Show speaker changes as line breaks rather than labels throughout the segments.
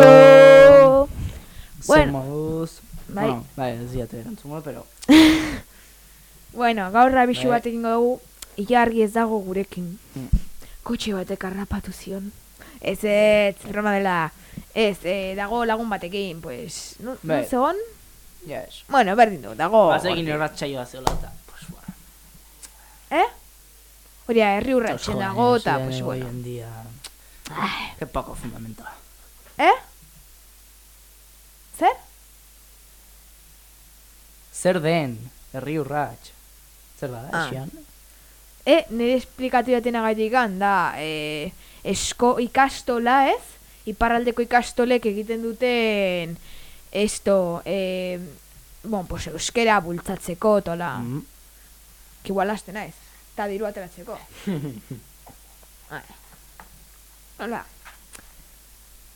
Kaixo! Bueno.
Somos...
Bai.
Bueno, bai, ez diate erantzumo, pero...
Bueno, gaur abixu
Bai.
bat egingo dugu, ilargi ez dago gurekin.
Mm.
Kotxe batek harrapatu zion. Ez ez, broma dela. Ez, eh, dago lagun batekin, pues, no, no
Bai.
zegoen?
Ja, ez.
Bueno, berdin du, dago.
Bazekin
hortik.
erratxaioa zeola eta... Pues, bueno.
Eh? Hori, herri urratxen dago, eta,
de
pues,
hoy
bueno.
en día... Qué poco fundamento.
Eh? Zer?
Zer den, herri urrats. Zer da,
Ah.
esian?
E, nire esplikatu jaten agatikan, da, e, esko ikastola, ez? Iparraldeko ikastolek egiten duten, esto, e, bon, pues, euskera bultzatzeko, tola, mm.
Mm.
que igual haste naiz, eta diru ateratzeko. Ai.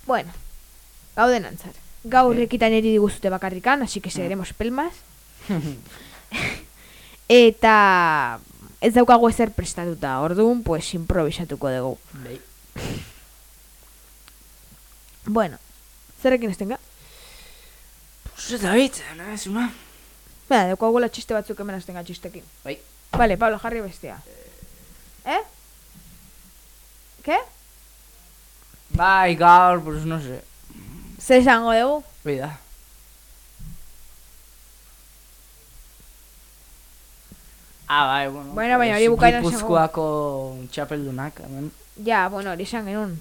Bueno, gauden antzar. Gaur
Eh.
ekitan eri diguzute bakarrikan, así que seguiremos pelmas. Eta ez daukagu ezer prestatuta, orduan, pues, improvisatuko dugu.
Bai.
Bueno, zerrekin estenga?
Pues eta bit, nahi ez una.
Bera, daukagula txiste batzuk hemen estenga txistekin.
Bai.
Vale, Pablo, jarri bestia. Eh? Ke?
Bai, gaur, pues no sé.
Zer esango dugu?
Hori da. Ah, bai, bueno.
Bueno, baina hori bukaeran esango.
Gipuzkoako txapeldunak, hemen.
Ja, bueno, hori esan genuen.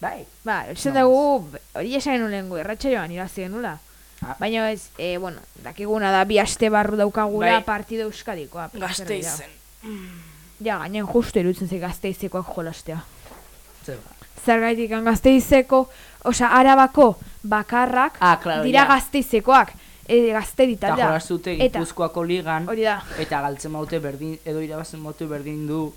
Bai.
Ba, esan
No.
dugu, hori esan genuen lehengu, erratxa joan irazi genula.
Ah.
Baina ez, eh, bueno, dakiguna da bi aste barru daukagula
Bai.
partido euskadikoa. plazer
Gazte
dira.
izen.
Ja, gainen justu irutzen ze gazteizekoak jolastea.
Zer ba.
Zergaitik gazteizeko, osea, arabako bakarrak
Ah, claro,
dira
ja.
gazteizekoak, e, gaztedi
Eta
taldea.
jolaztute
Eta-
Gipuzkoako ligan,
Hori da.
eta galtzen maute berdin, edo irabazten maute berdin du.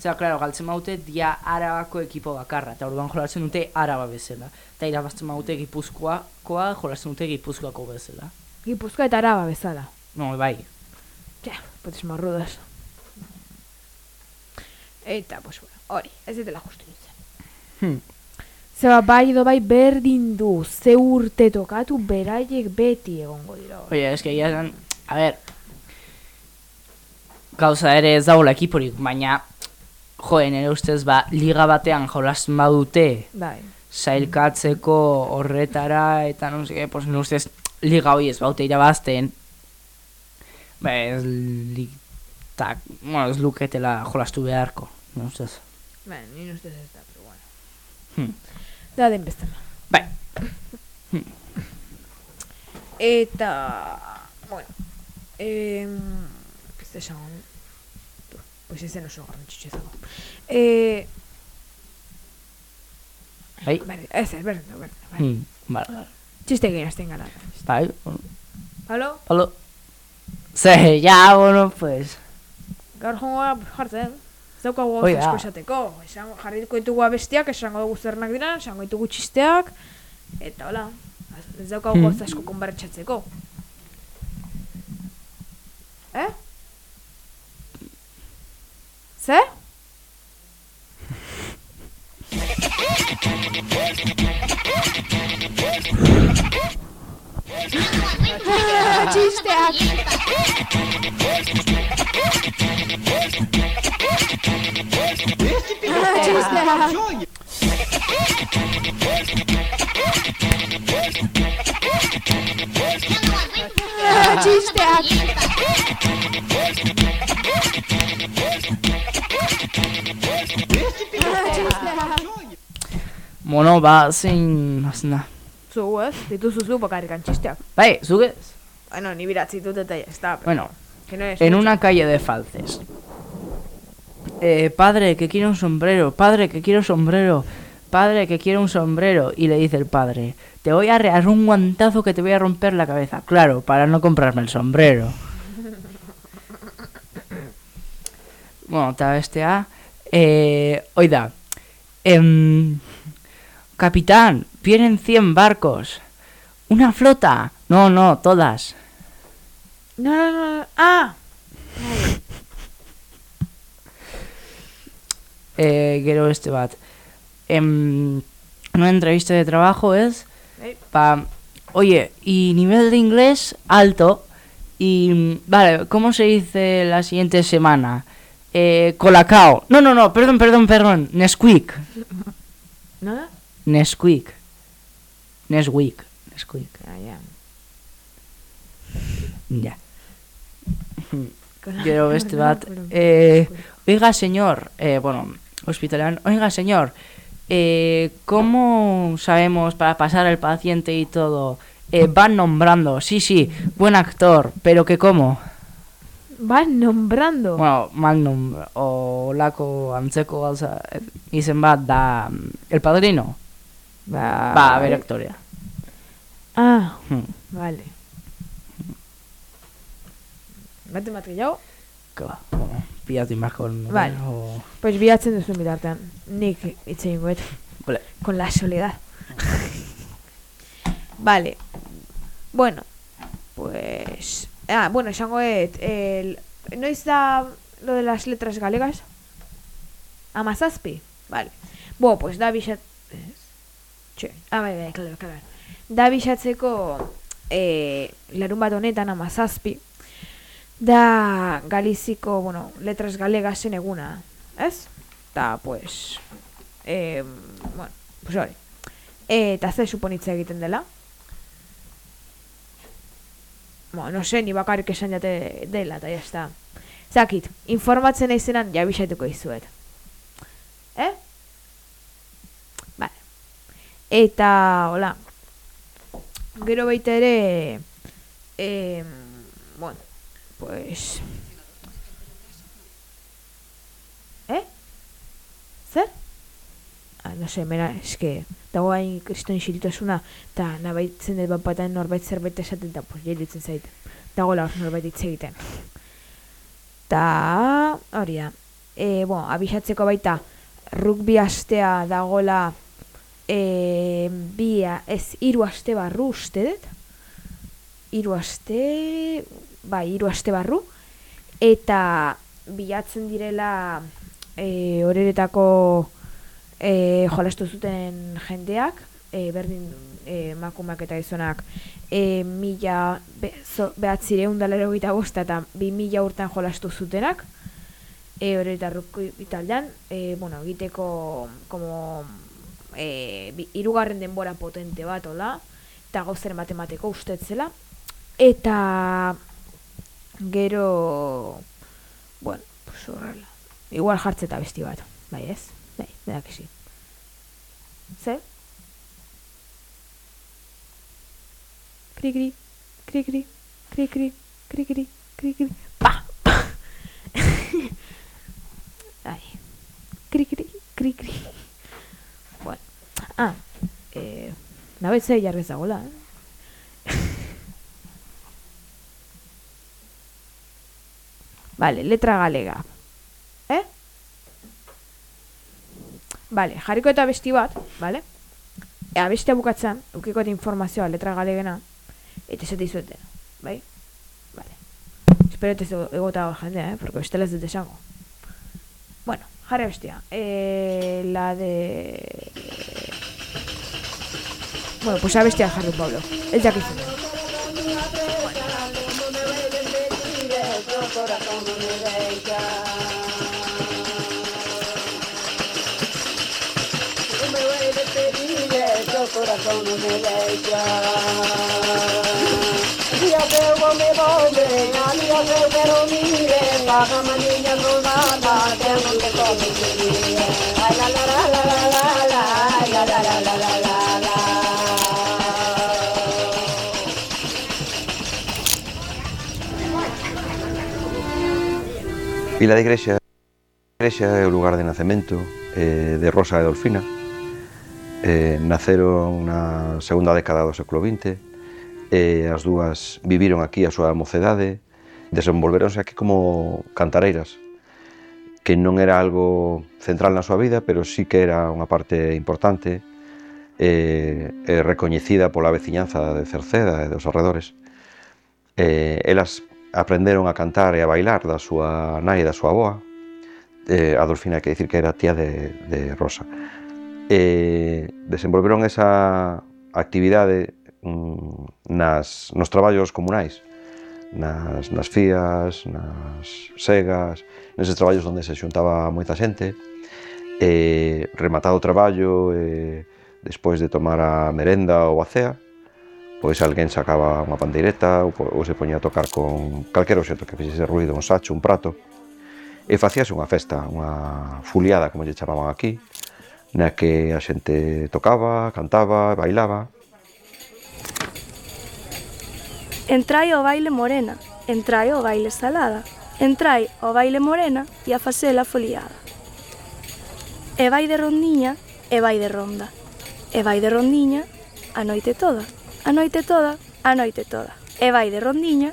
Zer, claro, galtzen maute dia arabako ekipo bakarra, eta orduan jolatzen dute araba bezala. Eta irabazten maute Gipuzkoakoa jolatzen dute Gipuzkoako bezala.
Gipuzkoa eta araba bezala.
No, bai.
Ja, potes marrudas. Eta, pues bueno, hori, ez ditela justu.
Hmm.
Zeba, bai edo bai berdin du, ze urte tokatu beraiek beti egongo dira. hor.
Oie, eske egia esan, a ber, gauza ere ez dagoela ekiporik, baina, joen, ere ustez, ba, liga batean jolasten badute,
Bai.
sailkatzeko horretara, eta no sé, pues, nire ustez, liga hoi ez baute irabazten, ba, ez li, tak, bueno, ez luketela jolastu beharko, nire ustez.
Bai, ni ustez ez da.
Hmm.
Da den bezala.
Bai,
Eta, bueno, ez da esan, pues ez zen oso garrantzitsu izango. Eh,
bai,
berdin, ez ez, berdin, berdin, berdin.
hmm, bale, bale.
Txiste egin azten gara.
bai,
Halo?
halo, ze, ja, bueno, pues,
Gaur jongoa jartzen. Ez daukagu
da.
asko esateko. Esan, jarriko ditugu abestiak, esango dugu zernak dira, esango ditugu txisteak, eta hola. Ez daukagu
Hmm.
asko konbertsatzeko. Eh? Zer? Txisteak! Txisteak! Txisteak! Txisteak!
Bueno, ba, zein... hasten da.
Zu, ez? Dituzu zu bakarrikan txisteak.
Bai, zuk ez?
Bueno, ni biratzi dut eta ya está. pero
Bueno,
que no es
en
mucho.
una calle de falces. Eh, padre, que quiero un sombrero. Padre, que quiero sombrero. Padre, que quiero un sombrero. Y le dice el padre, te voy a arrear un guantazo que te voy a romper la cabeza. Claro, para no comprarme el sombrero. bueno, eta bestea. Eh, oida. Em, capitán, vienen 100 barcos. ¿Una flota? No, no, todas.
No, no, no, no. Ah!
Eh, gero este bat. Em, una entrevista de trabajo es pa, oye, y nivel de inglés alto. Y, vale, ¿cómo se dice la siguiente semana? Eh, colacao. No, no, no, perdón, perdón, perdón. Nesquik.
¿Nada?
Nesquik. Nesquik. Nesquik.
Ah, ya.
Ya.
Con-
Gero beste
No,
bat. Eh, oiga, señor. Eh, bueno, hospitalario. Oiga, señor. Eh, ¿Cómo sabemos para pasar el paciente y todo? Eh, van nombrando. Sí, sí. Buen actor. Pero que cómo?
Van nombrando.
Bueno, mal nombre. O lako antzeko gauza. eh, Izen bat da... mm, El padrino.
Va,
Ba, bere aktorea.
Ah,
Hmm.
vale. Bate bat gehiago?
Ba, pilatu inbarko.
Vale.
O...
Pues bilatzen duzu bitartean. Nik hitz egingo et.
Vale.
Con la soledad. vale. Bueno. Pues... Ah, bueno, esango et. El... ¿Noiz da lo de las letras galegas? Amazazpi? Vale. Bo, pues da bisat... Txe. Ah, bai, bai, claro, claro. Da bisatzeko eh, larun bat honetan amazazpi da galiziko, bueno, letras galegasen eguna, ez? Ta, pues, eh, bueno, pues hori. Eta ze suponitza egiten dela? Bueno, no sé, ni bakarrik esan jate dela, eta está. Zakit, informatzen naizenan jabixatuko izuet. Eh? Eta, hola, gero baita ere, eh, bueno, pues... Eh? Zer? Ah, no sé, mera, eske, dago hain kriston isiltasuna, eta nabaitzen dut bat norbait zerbait esaten, eta pues jelitzen zait. Dago hor norbait hitz egiten. Ta, hori da. E, bueno, abisatzeko baita, rugby astea dagola e, bi, a- ez, hiru aste barru uste dut. Hiru aste, bai, hiru aste barru. Eta bilatzen direla e, horeretako e, jolastu zuten jendeak, e, berdin e, emakumeak eta gizonak e, mila be, zo, behatzireun dalero gita bosta eta bi mila urtan jolastu zutenak e, horretarruko italdean e, bueno, egiteko como e, irugarren denbora potente bat ola eta gauzer matemateko ustetzela eta gero bueno, pues horrela igual jartzeta besti bat bai ez? bai, berak esi Zer? Kri kri, kri kri, kri kri, kri kri, kri kri, pa! pa. Ai, kri kri, kri kri. Bueno, ah, eh, nabetzea jarrez dagoela, eh? Vale, letra galega. Eh? Bale, jarriko eta besti bat, bale? E, abestia bukatzen, ukiko eta informazioa letra galegena, eta ez dizuetena, bai? Bale. Espero ez egota hor jendea, eh? Porque bestela ez dut esango. Bueno, jarri abestia. E, la de... Bueno, pues sabes te a dejarlo, Pablo. El de
aquí corazón me deja. Ya veo me la cama niña no nada, tengo que. Ay la la la la la la, ay la la la la la.
Vila de Igrexa Igrexa é o lugar de nacemento eh, de Rosa e Dolfina. Eh, naceron na segunda década do século XX e eh, as dúas viviron aquí a súa mocedade, desenvolveronse aquí como cantareiras, que non era algo central na súa vida, pero sí que era unha parte importante eh, eh, recoñecida pola veciñanza de Cerceda e dos arredores. Eh, elas aprenderon a cantar e a bailar da súa nai e da súa boa. Eh, Adolfina, que dicir que era tía de, de Rosa. Eh, desenvolveron esa actividade mm, nas, nos traballos comunais, nas, nas fías, nas segas, neses traballos onde se xuntaba moita xente, e rematado o traballo, e, despois de tomar a merenda ou a cea, pois alguén sacaba unha pandeireta ou, ou se poñía a tocar con calquer obxeto que fixese ruido, un sacho, un prato, e facíase unha festa, unha fuliada, como lle chamaban aquí, na que a xente tocaba, cantaba, bailaba.
Entrai ao baile morena, entrai ao baile salada, entrai ao baile morena e a facela foliada. E vai de rondiña, e vai de ronda, e vai de rondiña a noite toda a noite toda, a noite toda. E vai de rondiña,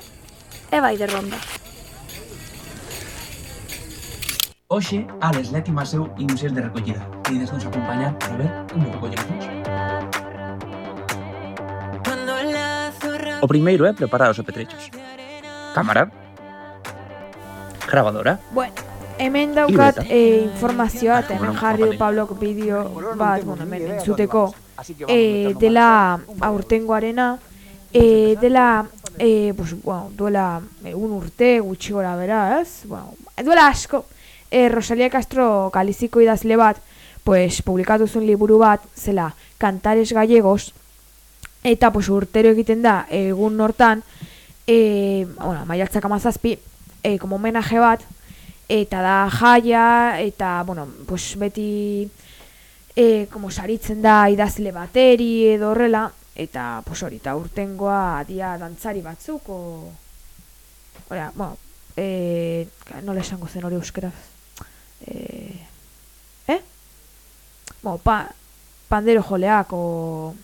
e vai de ronda.
Hoxe, Alex Leti Maseu imos de recollida. Tides nos acompañar a ver como recollemos. O primeiro é preparar os apetrechos. Cámara. Grabadora.
Bueno. Hemen daukat e, informazioa eta hemen jarri du. Pablok bideo bat, bueno, hemen entzuteko, e, dela aurtengoarena, e, dela, e, pues, bueno, duela e, un urte gutxi gora bera, ez? Bueno, duela asko, e, Rosalia Castro kaliziko idazle bat, pues, publikatu zuen liburu bat, zela, Cantares Gallegos, eta pues, urtero egiten da, egun hortan, e, bueno, maiatzak amazazpi, e, como homenaje bat, eta da jaia, eta, bueno, pues, beti e, como saritzen da idazle bateri edo horrela, eta, pues, hori, eta urtengoa dia dantzari batzuk, o... Hora, bueno, e, nola esango zen hori euskeraz? E, eh? Bueno, pa, pandero joleak, o...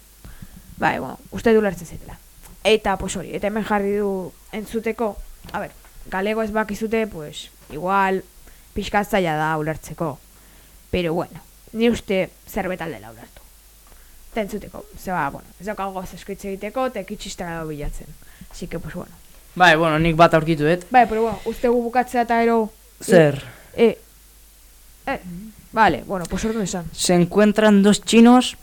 Bai, bueno, uste du lertzen zitela. Eta, pues hori, eta hemen jarri du entzuteko, a ber, galego ez bakizute, pues, igual, pixka zaila da ulertzeko. Pero bueno, ni uste zerbet aldela ulertu. Eta entzuteko, zeba, bueno, ez daukago goz eskritze egiteko, eta ekitxistera da bilatzen. Así que, pues bueno.
Bai, bueno, nik bat aurkitu dut.
Bai, pero bueno, uste gu bukatzea eta ero...
Zer,
Eh, eh, vale, bueno, pues ordu esan.
se encuentran dos chinos,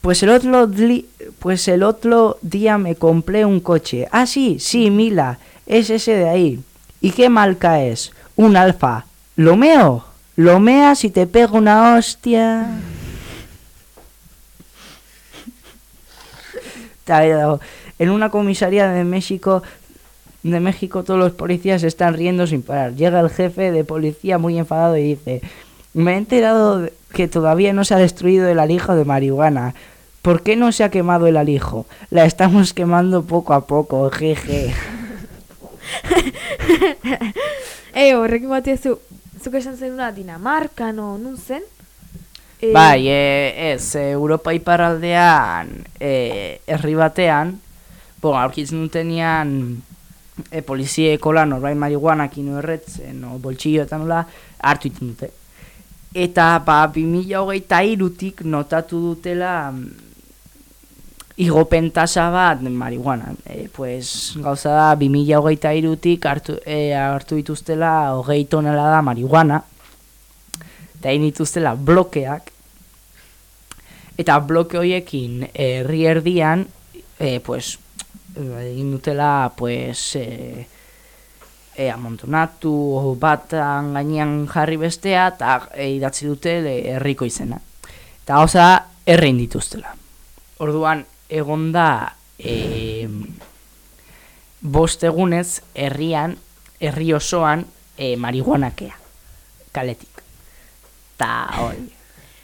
pues el otro dli- pues el otro día me compré un coche. Ah, sí, sí, Mila, es ese de ahí. ¿Y qué marca es? Un Alfa. ¿Lo meo? ¿Lo meas y te pego una hostia? En una comisaría de México, de México, todos los policías están riendo sin parar. Llega el jefe de policía muy enfadado y dice: Me he enterado que todavía no se ha destruido el alijo de marihuana. ¿Por qué no se ha quemado el alijo? La estamos quemando poco a poco, jeje.
Eh, horrekin bat zu, zuk esan zenuna Dinamarka, no, nun zen? Eh,
Bai, e, ez, e, Europa iparraldean, e, herri batean, bon, aurkitzen dutenean, e, polizieko lan, orbait marihuanak ino erretzen, o boltsillo eta nola, hartu iten dute. Eta, ba, 2008 irutik notatu dutela igopen tasa bat marihuana. E, pues, gauza da, 2008 irutik hartu, e, hartu dituztela hogei tonela da marihuana. Eta egin dituztela blokeak. Eta bloke horiekin herri erdian, e, pues, egin dutela, pues, e, e, amontonatu batan gainean jarri bestea eta e, idatzi dute herriko izena. Eta gauza errein dituztela. Orduan, egon da e, bost egunez herrian, herri osoan e, marihuanakea, kaletik. Ta hori.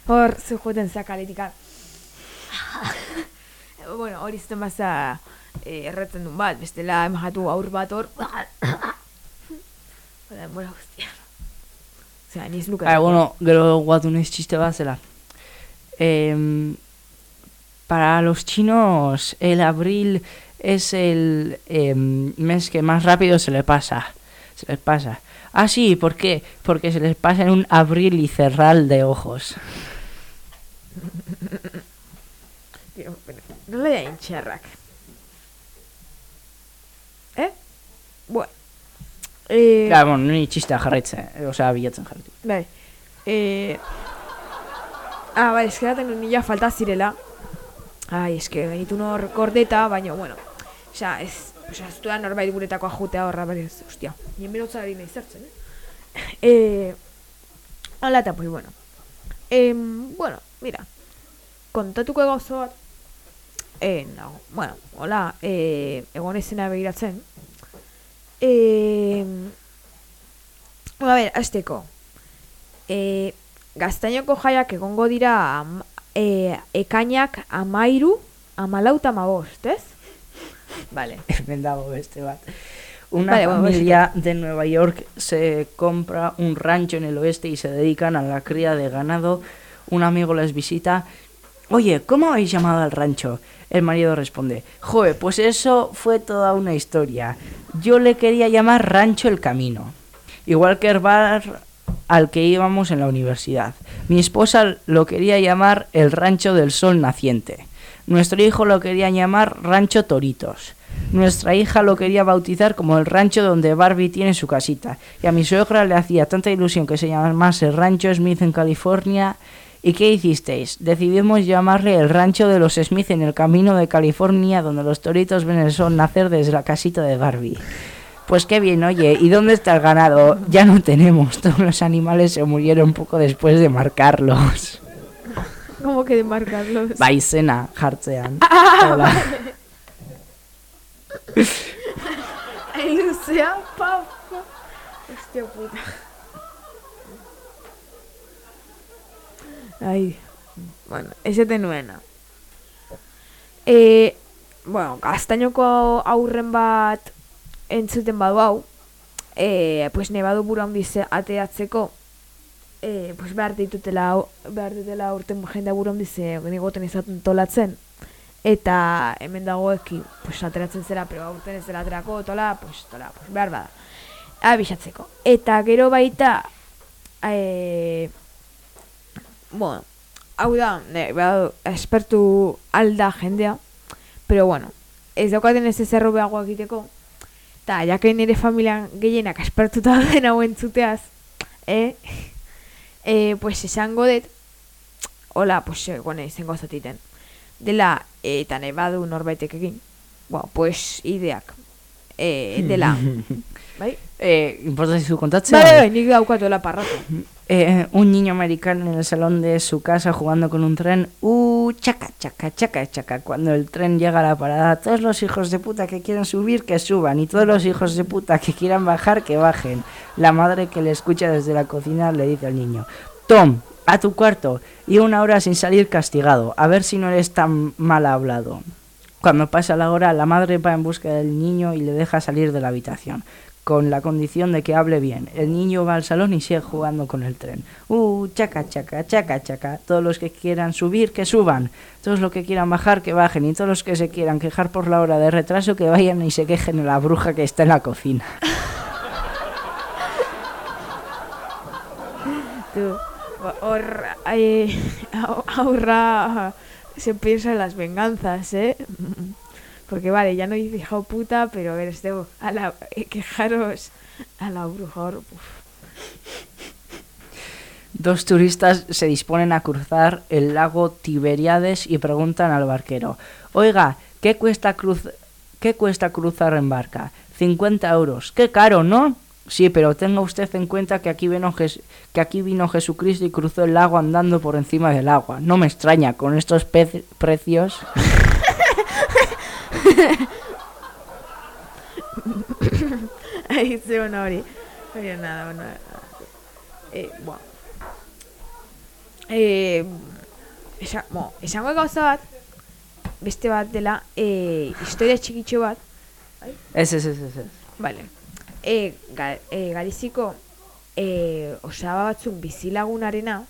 Hor, zu joten zakaletika. bueno, hori zuten baza eh, erretzen duen bat, bestela emajatu aur bat hor. Bada, mora guztia. Osea, ni ez nuke.
Ah, bueno, gero guatu naiz txiste bat zela. Em, para los chinos, el abril es el em, mes que más rápido se le pasa. Se les pasa. Ah, sí, ¿por qué? Porque se les pasa en un abril y cerrar de ojos.
No le da txarrak. Eh? Bueno. Eh,
Claro, bueno, ni txistea jarraitzen, eh, osea, bilatzen jarraitu.
Bai. Eh, ah, bai, eskeraten nuen nila falta zirela. Ai, eske, gaitu nor gordeta, baina, bueno. Osea, ez, osea, ez duan norbait guretako ajutea horra, bai, ez, ostia. Nien berotza ari nahi zertzen, eh? eh Hala eta, pues, bueno. Eh, bueno, mira. Kontatuko gauza bat. Eh, no, bueno, hola, eh, egon ezena begiratzen. Eh, a ver, azteko. E, gaztainoko jaiak egongo dira e, ekainak amairu, amalau eta amabost, ez? Vale.
Hemen dago beste bat. Una
Vale, bueno,
familia de Nueva York se compra un rancho en el oeste y se dedican a la cría de ganado. Un amigo les visita. Oye, ¿cómo habéis llamado al rancho? El marido responde, Joder, pues eso fue toda una historia. Yo le quería llamar Rancho El Camino. Igual que el bar al que íbamos en la universidad. Mi esposa lo quería llamar el Rancho del Sol Naciente. Nuestro hijo lo quería llamar Rancho Toritos. Nuestra hija lo quería bautizar como el rancho donde Barbie tiene su casita. Y a mi suegra le hacía tanta ilusión que se llamase Rancho Smith en California. ¿Y qué hicisteis? Decidimos llamarle el rancho de los Smith en el camino de California donde los toritos ven el sol nacer desde la casita de Barbie. Pues qué bien, oye, ¿y dónde está el ganado? Ya no tenemos, todos los animales se murieron poco después de marcarlos.
Como que de marcarlos.
Bai, izena jartzean.
Ah,
Hola.
Ai, luzea, papa. Hostia puta. Ai, bueno, esaten nuena. E, bueno, gaztainoko aurren bat entzuten badu hau, e, pues nebadu buru handiz ateatzeko, e, pues behar ditutela, behar ditutela urten jende buru handiz nigoten izaten tolatzen, eta hemen dagoeki, pues ateratzen zera, pero aurten ez dela aterako, tola, pues, tola, pues behar bada. Abisatzeko. Eta gero baita, e, bueno, hau da, ne, behar, espertu alda jendea, pero bueno, ez daukaten ez ezerro behago egiteko, eta jake nire familian gehienak espertuta den hau entzuteaz, eh? eh, pues esango dut, hola, pues egone izango zatiten. Dela, eh, eta nahi badu norbaitek egin, bueno, pues ideak. Eh, dela, bai?
Eh, ¿Importa si su kontatzea?
Bai, bai, nik daukatola parratu.
Eh, un niño americano en el salón de su casa jugando con un tren. Uh, chaca, chaca, chaca, chaca. Cuando el tren llega a la parada, todos los hijos de puta que quieran subir, que suban. Y todos los hijos de puta que quieran bajar, que bajen. La madre que le escucha desde la cocina le dice al niño, Tom, a tu cuarto. Y una hora sin salir castigado. A ver si no eres tan mal hablado. Cuando pasa la hora, la madre va en busca del niño y le deja salir de la habitación con la condición de que hable bien. El niño va al salón y sigue jugando con el tren. Uh, chaca, chaca, chaca, chaca. Todos los que quieran subir, que suban. Todos los que quieran bajar, que bajen. Y todos los que se quieran quejar por la hora de retraso, que vayan y se quejen a la bruja que está en la cocina.
Hor eh, aurra se piensa en las venganzas, ¿eh? Porque vale, ya no dice hija puta, pero a ver, este, a la, eh, quejaros a la uf.
Dos turistas se disponen a cruzar el lago Tiberiades y preguntan al barquero, oiga, ¿qué cuesta, cruz ¿qué cuesta cruzar en barca? 50 euros. Qué caro, ¿no? Sí, pero tenga usted en cuenta que aquí, vino Jes- que aquí vino Jesucristo y cruzó el lago andando por encima del agua. No me extraña, con estos precios...
Ahí se una hori. Oye, nada, bueno. Eh, bueno. Eh, esa, bueno, esango gauza bat, beste bat dela, eh, historia txikitxo bat,
Ez, ez, ez, ez. ez.
Vale. E, ga, e, gariziko e, osaba batzuk bizilagunarena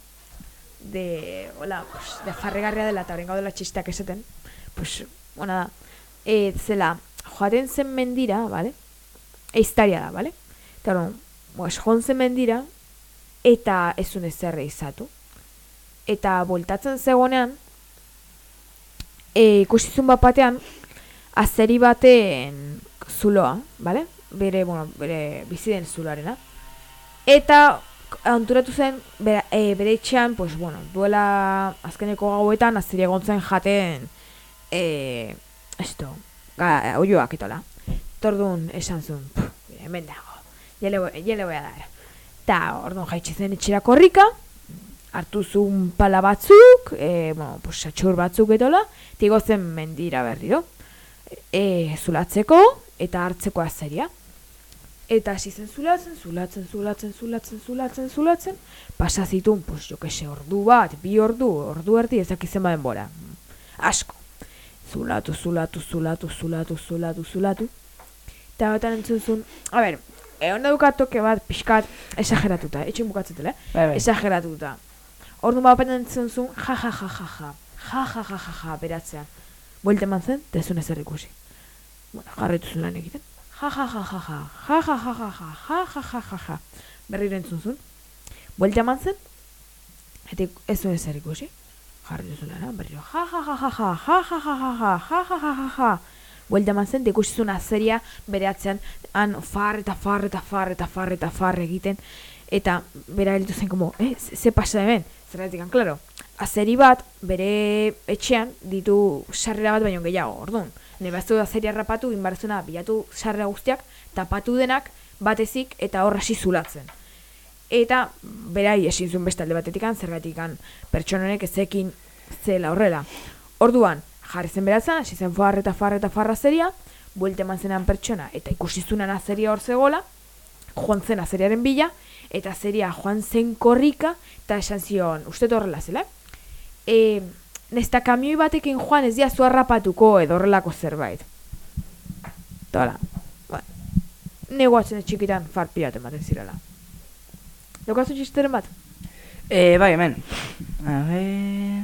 de, hola, pues, de farregarria dela eta horren gaudela txistak esaten, pues, ona da, e, zela, joaten zen mendira, vale? Eiztaria da, vale? Eta pues, joan zen mendira, eta ez zuen ezer izatu. Eta voltatzen zegonean, e, ikusizun bat batean, azeri baten zuloa, bale? Bere, bueno, bere bizi den zuloarena. Eta anturatu zen bere, e, bere etxean, pues, bueno, duela azkeneko gauetan azeri egon zen jaten e, esto, ga, oioak etola. Tordun esan zuen, "Puf, hemen dago, ya le, voy- a dar. Ta, orduan jaitxe zen etxera korrika, hartu zuen pala batzuk, e, bueno, pues, satxur batzuk etola, tigo zen mendira berriro e, zulatzeko eta hartzeko azeria. Eta hasi zen zulatzen, zulatzen, zulatzen, zulatzen, zulatzen, zulatzen, pasa zituen, pues, jo kese, ordu bat, bi ordu, ordu erdi, ezak izan denbora. Asko. Zulatu, zulatu, zulatu, zulatu, zulatu, zulatu. Eta batan entzun zuen, a ber, egon toke bat, pixkat, esageratuta, etxen bukatzetela, eh?
Bai, bai.
Esageratuta. Ordu bat batean entzun zuen, ja, ja, ja, ja, ja, ja, ja, ja, ja, ja, beratzean. Buelte eman zen, eta ez zuen ezer ikusi. Bueno, jarraitu zuen lan egiten. Ja, ja, ja, ja, ja, ja, ja, ja, ja, ja, ja, ja, ja, ja, ja. Berriro entzun zuen. Buelte eman zen, eta ez zuen ezer ikusi. Jarraitu zuen lana, berriro. Ja, ja, ja, ja, ja, ja, ja, ja, ja, ja, ja, ja, ja, ja, ja. Buelta eman zen, zuen azeria bere atzean, han far eta far eta far eta far eta far egiten, eta bera gelditu zen, como, eh, ze, pasa hemen? Zergatik, claro, azeri bat, bere etxean, ditu sarrera bat baino gehiago, orduan. Nebaztu azeria rapatu, inbarzuna, bilatu sarrera guztiak, tapatu denak, batezik, eta hor hasi zulatzen. Eta berai esin zuen beste alde batetikan, zergatikan pertsonenek ezekin zela horrela. Orduan, jarri zen beratzen, hasi zen far eta far eta farra zeria, buelte eman zenan pertsona, eta ikusi zunan azeria hor zegola, joan zen azeriaren bila, eta azeria joan zen korrika, eta esan zion, uste horrela zela, e, nesta kamioi batekin joan ez diazu harrapatuko edo horrelako zerbait. Eta hola, ba, negoatzen txikitan far pirat ematen zirela. Daukazu txisteren bat?
Eh, bai, hemen. A ver...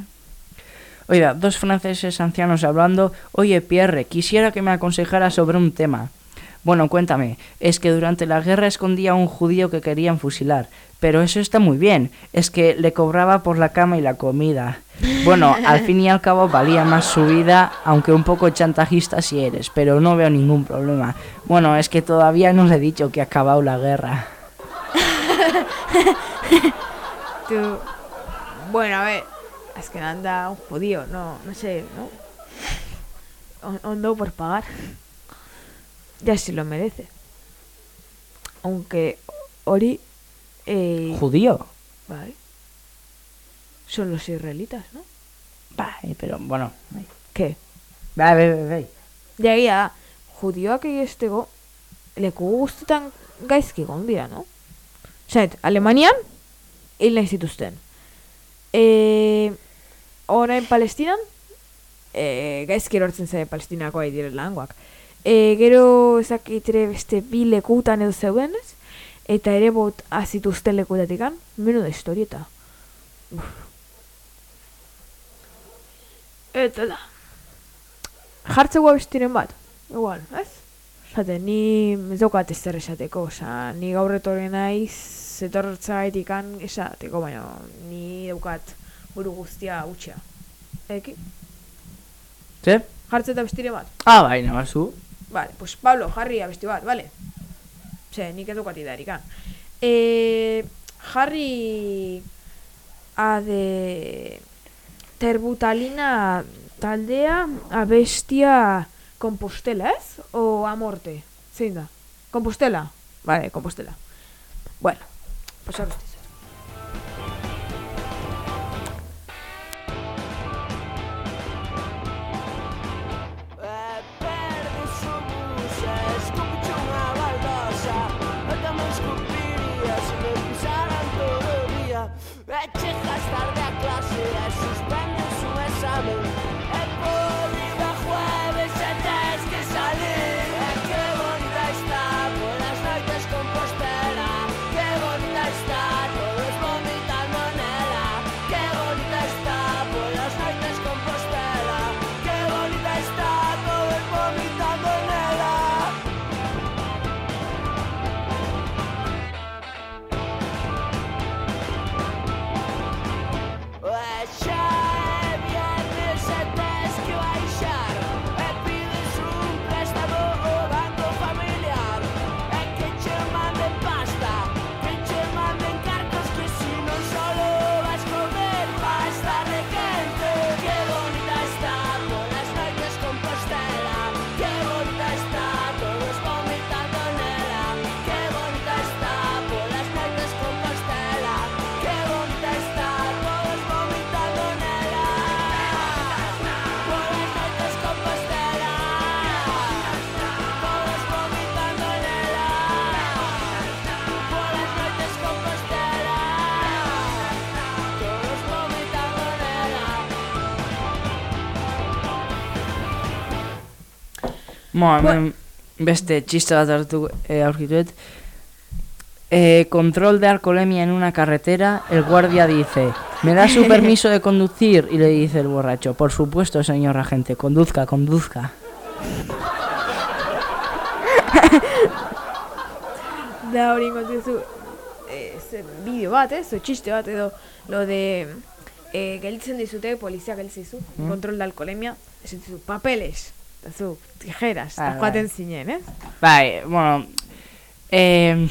Oiga, dos franceses ancianos hablando. Oye, Pierre, quisiera que me aconsejara sobre un tema. Bueno, cuéntame. Es que durante la guerra escondía a un judío que querían fusilar. Pero eso está muy bien. Es que le cobraba por la cama y la comida. Bueno, al fin y al cabo valía más su vida, aunque un poco chantajista si eres, pero no veo ningún problema. Bueno, es que todavía no le he dicho que ha acabado la guerra.
Tú... Bueno, a ver, es que anda un judío, no, no sé, ¿no? On- Hondo por pagar. Ya se lo merece. Aunque Ori... Eh,
¿Judío?
vale. Son los israelitas, ¿no?
Bai, pero bueno.
¿Qué?
Bai, bai, bai, bai.
Ja, egia da, judioak egisteko leku guztetan gaizki egon dira, no? Zait, Alemanian hil nahi zituzten. E, orain Palestinan e, gaizki erortzen zaie Palestinako ari dire langoak. E, gero ezakitere beste bi lekutan edo zeuden ez? Eta ere bot azituzten lekutatikan, menu da historieta. Uf. Eta da. Jartzeko abestiren bat, igual, ez? Esate, ni ez daukat ezer esateko, oza, ni gaur etorri naiz zetortzagatik kan esateko, baina ni daukat buru guztia utxea. Eki?
Zer?
Jartze eta bestire bat?
Ah, bai, nabazu.
Vale, pues Pablo, jarri abesti bat, vale? Ze, nik edukat idarikan. E, jarri a de terbutalina taldea abestia Compostela, ez? O Amorte? Zein da? Compostela? Vale, Compostela. Bueno, pues abesti zer.
Perde
Mo, hemen beste txiste bat hartu eh, aurkituet. Eh, control de alcoholemia en una carretera, el guardia dice, ¿me da su permiso de conducir? Y le dice el borracho, por supuesto, señor agente, conduzca, conduzca.
Da hori ingotizu eh, bideo bat, ez? O txiste bat edo lo de eh, gelditzen dizute, polizia gelditzen dizu,
Mm.
kontrol de alkoholemia, ez dizu, papeles, zu, tijeras, eta joaten zinen, ez?
Bai, bueno, eh,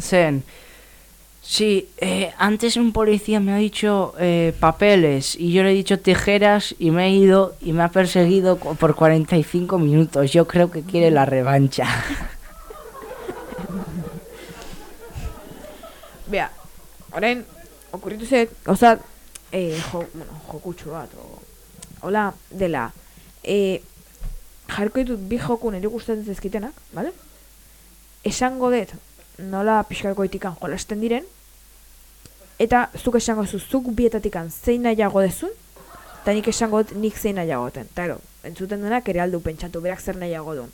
zen, sí, eh, antes un policía me ha dicho eh, papeles y yo le he dicho tijeras y me he ido y me ha perseguido por 45 minutos. Yo creo que quiere la revancha.
Bea, orain, okurritu gauza, eh, jo, bueno, jokutxu bat, o, hola, dela, eh, jarriko ditut bi joku niri gustatzen zezkitenak, bale? Esango dut, nola pixkarko itikan jolasten diren, eta zuk esango zu, zuk bietatikan zein nahiago dezun, eta nik esango dut nik zein nahiago duten. Eta gero, entzuten duenak ere aldu pentsatu, berak zer nahiago duen.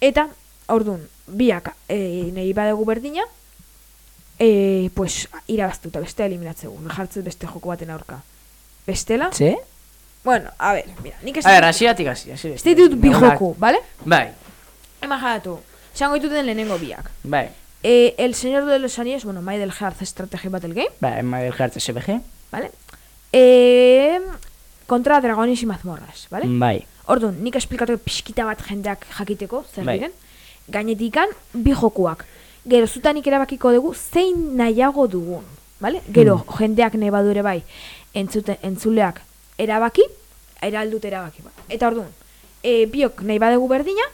Eta, ordun biak e, nahi badegu berdina, e, pues, irabaztuta, bestea eliminatzegu, jartzen beste joko baten aurka. Bestela,
¿Sí?
Bueno, a ver, mira, nik
A
esan
ver, hasiatik hasi, hasi.
Ez ditut bi bale?
Bai,
Imagínatu, esango dituten lehenengo biak.
bai,
Eh, el Señor de los Anillos, bueno, Middle Hearth Strategy Battle Game,
bai, Mario Kart SBG.
¿vale? Eh, kontra Dragones y Mazmorras, ¿vale?
Bai,
Orduan, nik esplikatu pixkita bat jendeak jakiteko, zer
Bai.
diren. Gainetikan, bi jokuak. Gero, zutanik erabakiko dugu zein nahiago dugun, ¿vale? Gero, jendeak nahi badu ere bai, entzute, entzuleak erabaki, eraldut erabaki. Ba. Eta orduan, e, biok nahi badugu berdina,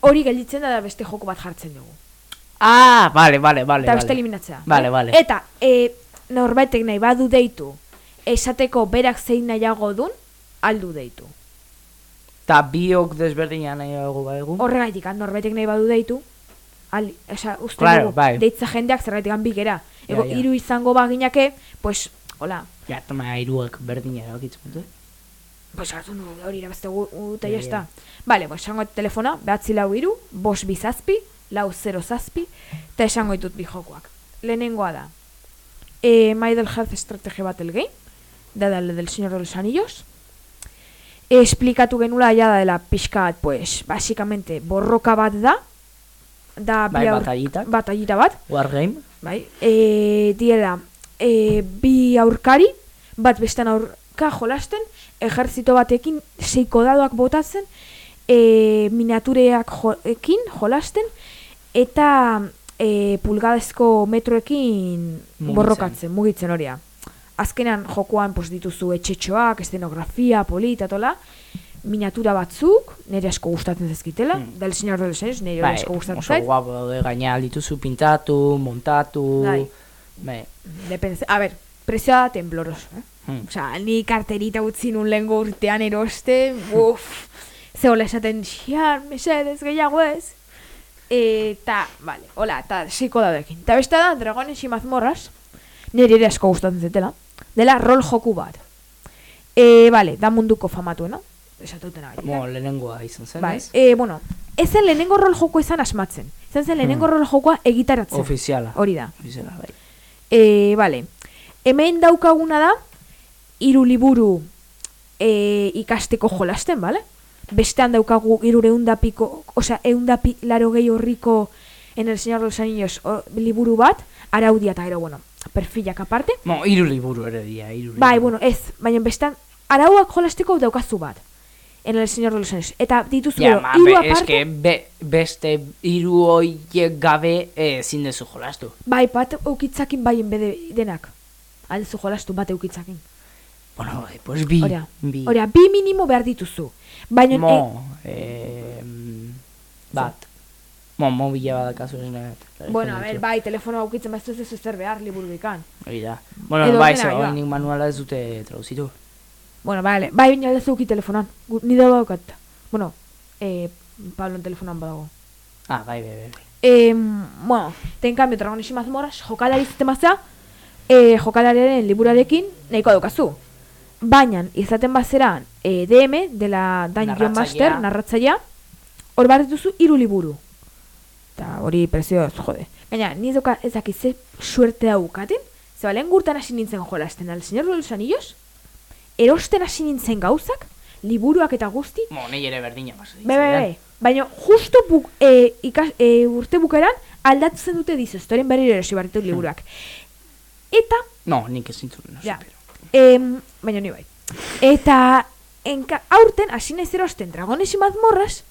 hori gelditzen da beste joko bat jartzen dugu.
Ah, vale, vale, vale.
eta beste
vale.
eliminatzea.
Vale, vale.
Eta e, norbaitek nahi badu deitu, esateko berak zein nahiago dun, aldu deitu.
Ta biok desberdina nahi dugu badegu.
Horregaitik, norbaitek nahi badu deitu, al, esa, uste
Claro,
dugu,
bai.
deitza jendeak zergaitik bigera. Ego,
Ja, ja.
hiru izango baginake, pues, hola,
Ja, toma, iruak berdina erabakitzen dute.
pues hartu dugu, hori irabazte gu, gu eta
Ja,
jazta. Vale, pues esango telefona, behatzi lau iru, bos bizazpi, lau zero zazpi, eta esango ditut bi jokoak. Lehenengoa da, e, Middle Health Strategy Battle Game, da da del Señor de los Anillos. Esplikatu genula ja da dela pixka pues, basicamente, borroka bat da, da
Bai,
batallita bat,
Wargame.
bai, e, diela, e, bi aurkari, bat bestan aurka jolasten, ejertzito batekin seiko dadoak botatzen, e, miniatureak joekin jolasten, eta e, pulgadezko metroekin
Mugitzen.
borrokatzen, mugitzen hori da. Azkenan jokoan pos, dituzu etxetxoak, eszenografia, polita, tola, miniatura batzuk, nire asko gustatzen zezkitela,
Hmm.
del señor de los años, nire
Bai,
asko gustatzen
oso
zait.
guapo daude gaina dituzu pintatu, montatu,
Bai.
Bai.
Depende, a ver, prezioa da tembloroso, eh?
Hmm.
Osea, ni karterita utzi nun lehengo urtean eroste, uff, ze hola esaten, xiar, mesedez, gehiago ez. Eta, vale, hola, eta seiko daudekin. Eta beste da, Dragones y mazmorras, nire ere asko gustatzen zetela, dela rol joku bat. E, vale, da munduko famatuena, esatuten agatik.
Mo, lehenengoa izan zen,
Bai,
ez?
e, bueno, ez zen lehenengo rol joku ezan asmatzen. Izan zen lehenengo
Hmm.
rol jokoa egitaratzen.
Ofiziala.
Hori da.
Ofiziala, bai.
E, vale. Hemen daukaguna da, hiru liburu e, ikasteko jolasten, bale? Bestean daukagu hiru eundapiko, osea, eundapi laro gehi horriko en el Señor de los Anillos o, liburu bat, araudia eta gero, bueno, perfilak aparte.
Mo, hiru liburu ere dira, hiru liburu.
Bai, bueno, ez, baina bestean, arauak jolasteko daukazu bat. En el Señor de los Anillos. Eta dituzu
Ja,
gero, hiru
be,
aparte.
eske be, beste hiru hoiek gabe eh, ezin dezu jolastu.
Bai, bat eukitzakin baien bede denak. Aldezu jolastu bat eukitzakin.
Bueno, eh, pues bi.
Horia,
bi.
horia, bi minimo behar dituzu. Baina,
Mo, eh, bat. Mo, mobila badakazu ez nahi.
bueno, a ver, bai, telefono aukitzen bazu ez ez zer behar liburu ikan.
Hori da. Bueno,
Edo
bai,
ordena,
ze, oraindik manuala ez dute traduzitu.
Bueno, vale, bai, baina aldezu uki telefonan. Ni dago daukat. Bueno, eh, Pabloen telefonan badago.
Ah, bai, bai, bai.
Eh, bueno, ten cambio, Dragones y mazmorras, jokalari sistemazea, eh, jokalariaren liburarekin nahiko daukazu. Baina, izaten bazeran, eh, DM, dela Dungeon. Master, narratzailea, hor bat dituzu hiru liburu. Eta hori prezioz, jode. Gaina, ni ez dakit ze suerte daukaten, ze balen gurtan hasi nintzen jolasten, al Señor de los Anillos, erosten hasi nintzen gauzak, liburuak eta guzti,
Mo, nahi ere berdina pasa
Bai, bai, bai. Baina justo buk, e, ikas, e, urte bukeran aldatzen dute dizostoren berriro erosi barritu liburuak. Eta,
No, nik ez zintzun, no
Ja. em, baina ni bai. Eta, enka, aurten, hasi naiz erosten dragones y mazmorras,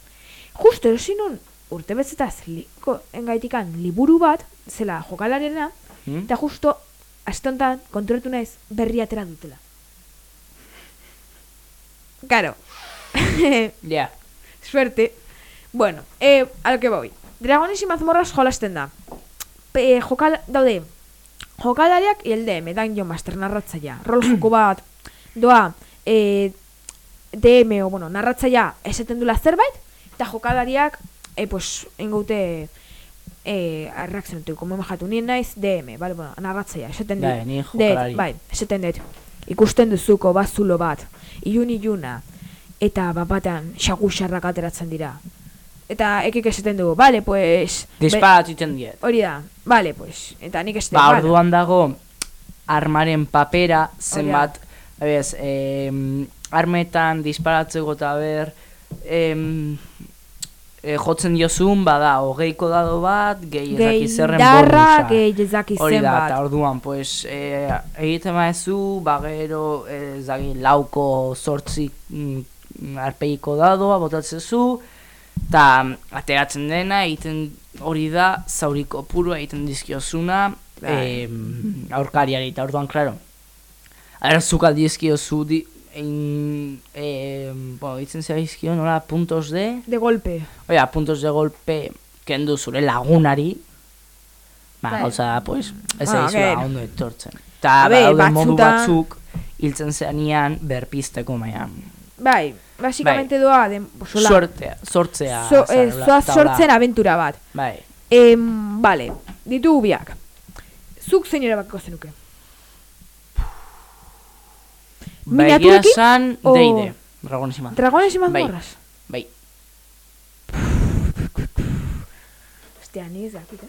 justo erosi nun urte betzetaz liko, engaitikan liburu bat, zela jokalarena,
Hmm?
eta justo, aste honetan, konturatu naiz, berri atera dutela. Claro.
Ja.
Suerte. Bueno, eh, a lo que voy. Dragones y mazmorras jolasten da. Pe, jokal, daude, jokalariak y el DM, Dungeon Master narratzaia. Rol joko bat, doa, eh, DM, o bueno, narratzaia esaten dula zerbait, eta jokalariak, eh, pues, engaute, eh, reakzionatu, como imajatu, nien naiz DM, vale, bueno, narratzaia, esaten dut.
Bai, ni
Dut,
jokalari.
bai, esaten dut. Ikusten duzuko bazulo bat, ilun iluna, eta bapatean xagusarrak ateratzen dira. Eta ekik esaten dugu, vale, pues...
iten diet.
Hori da, vale, pues, eta nik esaten,
Ba, orduan dago armaren papera zenbat, abez, em, armetan disparatzeko eta ber, em, e, jotzen diozun, bada, hogeiko dado bat, gehi ezaki zerren bonusa.
gehi ezaki
Hori da, eta orduan, pues, e, egiten maezu, ba gero, ez dagi, lauko sortzi mm, arpeiko dadoa, botatzezu, eta ateratzen dena, egiten hori da, zauriko purua egiten dizkiozuna, em, aurkariari, eta orduan, klaro, Arazuk aldizkiozu di, in, eh, bueno, ditzen zaizkio, nola, puntos de,
De golpe.
oia, puntos de golpe kendu zure lagunari, ba,
Bai.
gauza pues, ez da
gero.
ondo etortzen. Eta badaude modu batzuk, hiltzen zeanian berpisteko maian.
Bai, basikamente doa, de, sola,
Sortea, sortzea.
so, eh, zoaz sortzen abentura bat.
Bai,
Em, vale, ditugu biak. Zuk zein erabakiko zenuke?
Ba, egia
Miniaturekin
esan,
o-
deide. Dragones y mazmorras.
Dragones y mazmorras?
Bai.
Hostia, ni ez dakit, eh?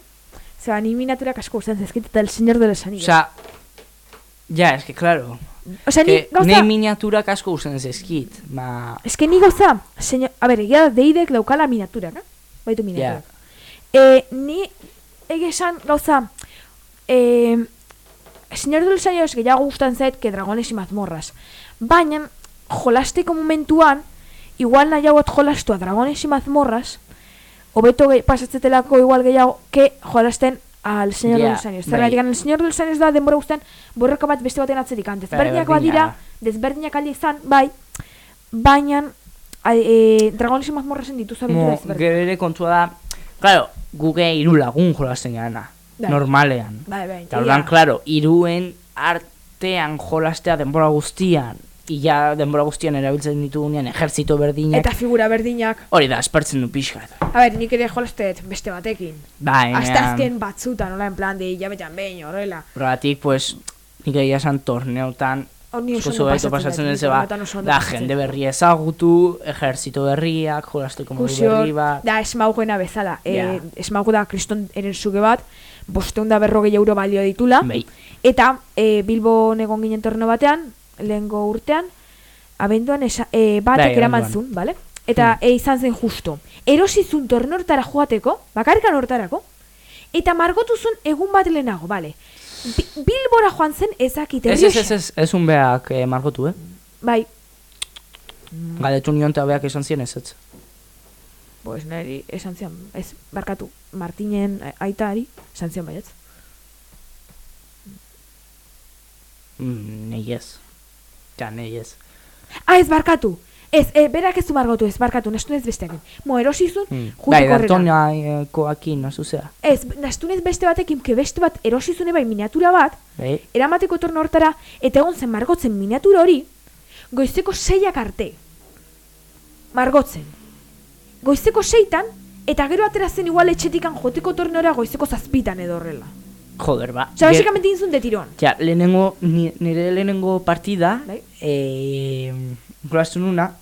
Zeba, ni miniaturak asko gustatzen zaizkit eta el señor de los anillos.
Osea, ja, es que claro,
Osea, ni gauza...
ne miniaturak asko gusten zezkit, ba,
Es que ni gauza, señor, a ver, egia deidek daukala miniaturak, eh? Baitu miniaturak. Eh, ni egia esan gauza, eh, Señor de los Anillos gehiago gustan zait que Dragones y Mazmorras. Baina, jolasteko momentuan, igual nahiagot jolastua Dragones y Mazmorras, hobeto ge- pasatzetelako igual gehiago, que jolasten al Señor
Ja,
de los Anillos.
bai.
Zergatik, el Señor de los Anillos da denbora guztan borroka bat beste baten atzerik. Desberdinak
berdina
badira, desberdinak aldi izan, bai, baina e, Dragones y Mazmorrasen dituzu abentura
Mo,
desberdinak.
gero ere kontua da, claro, guke hiru lagun jolasten gana,
Bai.
normalean.
Bai, bai,
Eta ordan,
ia.
claro, iruen artean jolastea denbora guztian, ia denbora guztian erabiltzen ditugunean ejertzito berdinak,
Eta figura berdinak.
hori da, espertzen du pixkat.
A ber, nik ere jolastet beste batekin.
Bai,
Hasta azken batzutan, nola, en plan, de hilabetean behin, horrela.
Horregatik, pues, nik egia esan torneotan,
oso ondo
baito
pasatzen dut,
ba, da jende berria ezagutu, ejertzito berriak, jolasteko modu
Ikusi hor,
berri bat.
da esmauguena bezala.
Ja.
E, esmaugu da kriston eren zuge bat, bosteun da berrogei euro balio ditula.
Bai.
Eta e, Bilbo egon ginen torneo batean, lehengo urtean, abenduan esa, e, batek
Bai,
eraman zuen, bale? Eta e, izan zen justo. Erosi zuen torneo hortara joateko, bakarrikan hortarako, eta margotu zuen egun bat lehenago, bale? Bi- Bilbora joan zen ezakit,
Ez, ez, ez, ez, ez un beak eh, margotu, eh?
Bai,
Galdetu nion eta beak esan zien ez, ez.
Pues niri esan zian, ez, barkatu, Martinen eh, aitari, esan zian baietz.
Mm, nei ez. Ja, nei ez.
Ah, ez barkatu! Ez, e, berak ez du margotu ez, barkatu, nestunez besteakin. Mo, erosi zuen,
Mm.
juteko
Bai,
horrela.
Dartoniakoakin, no zuzea.
Ez, nastunez beste batekin, ke beste bat erosi zuen bai miniatura bat,
Bai,
eramateko torno hortara, eta egon zen margotzen miniatura hori, goizeko seiak arte. Margotzen. Goizeko seitan, eta gero atera zen igual etxetikan joteko torneora goizeko zazpitan edo horrela.
joder, ba.
Osa, basikamente egin zuen de tirón.
Ja, lehenengo, ni- nire lehenengo partida,
Bai.
eh, nuna,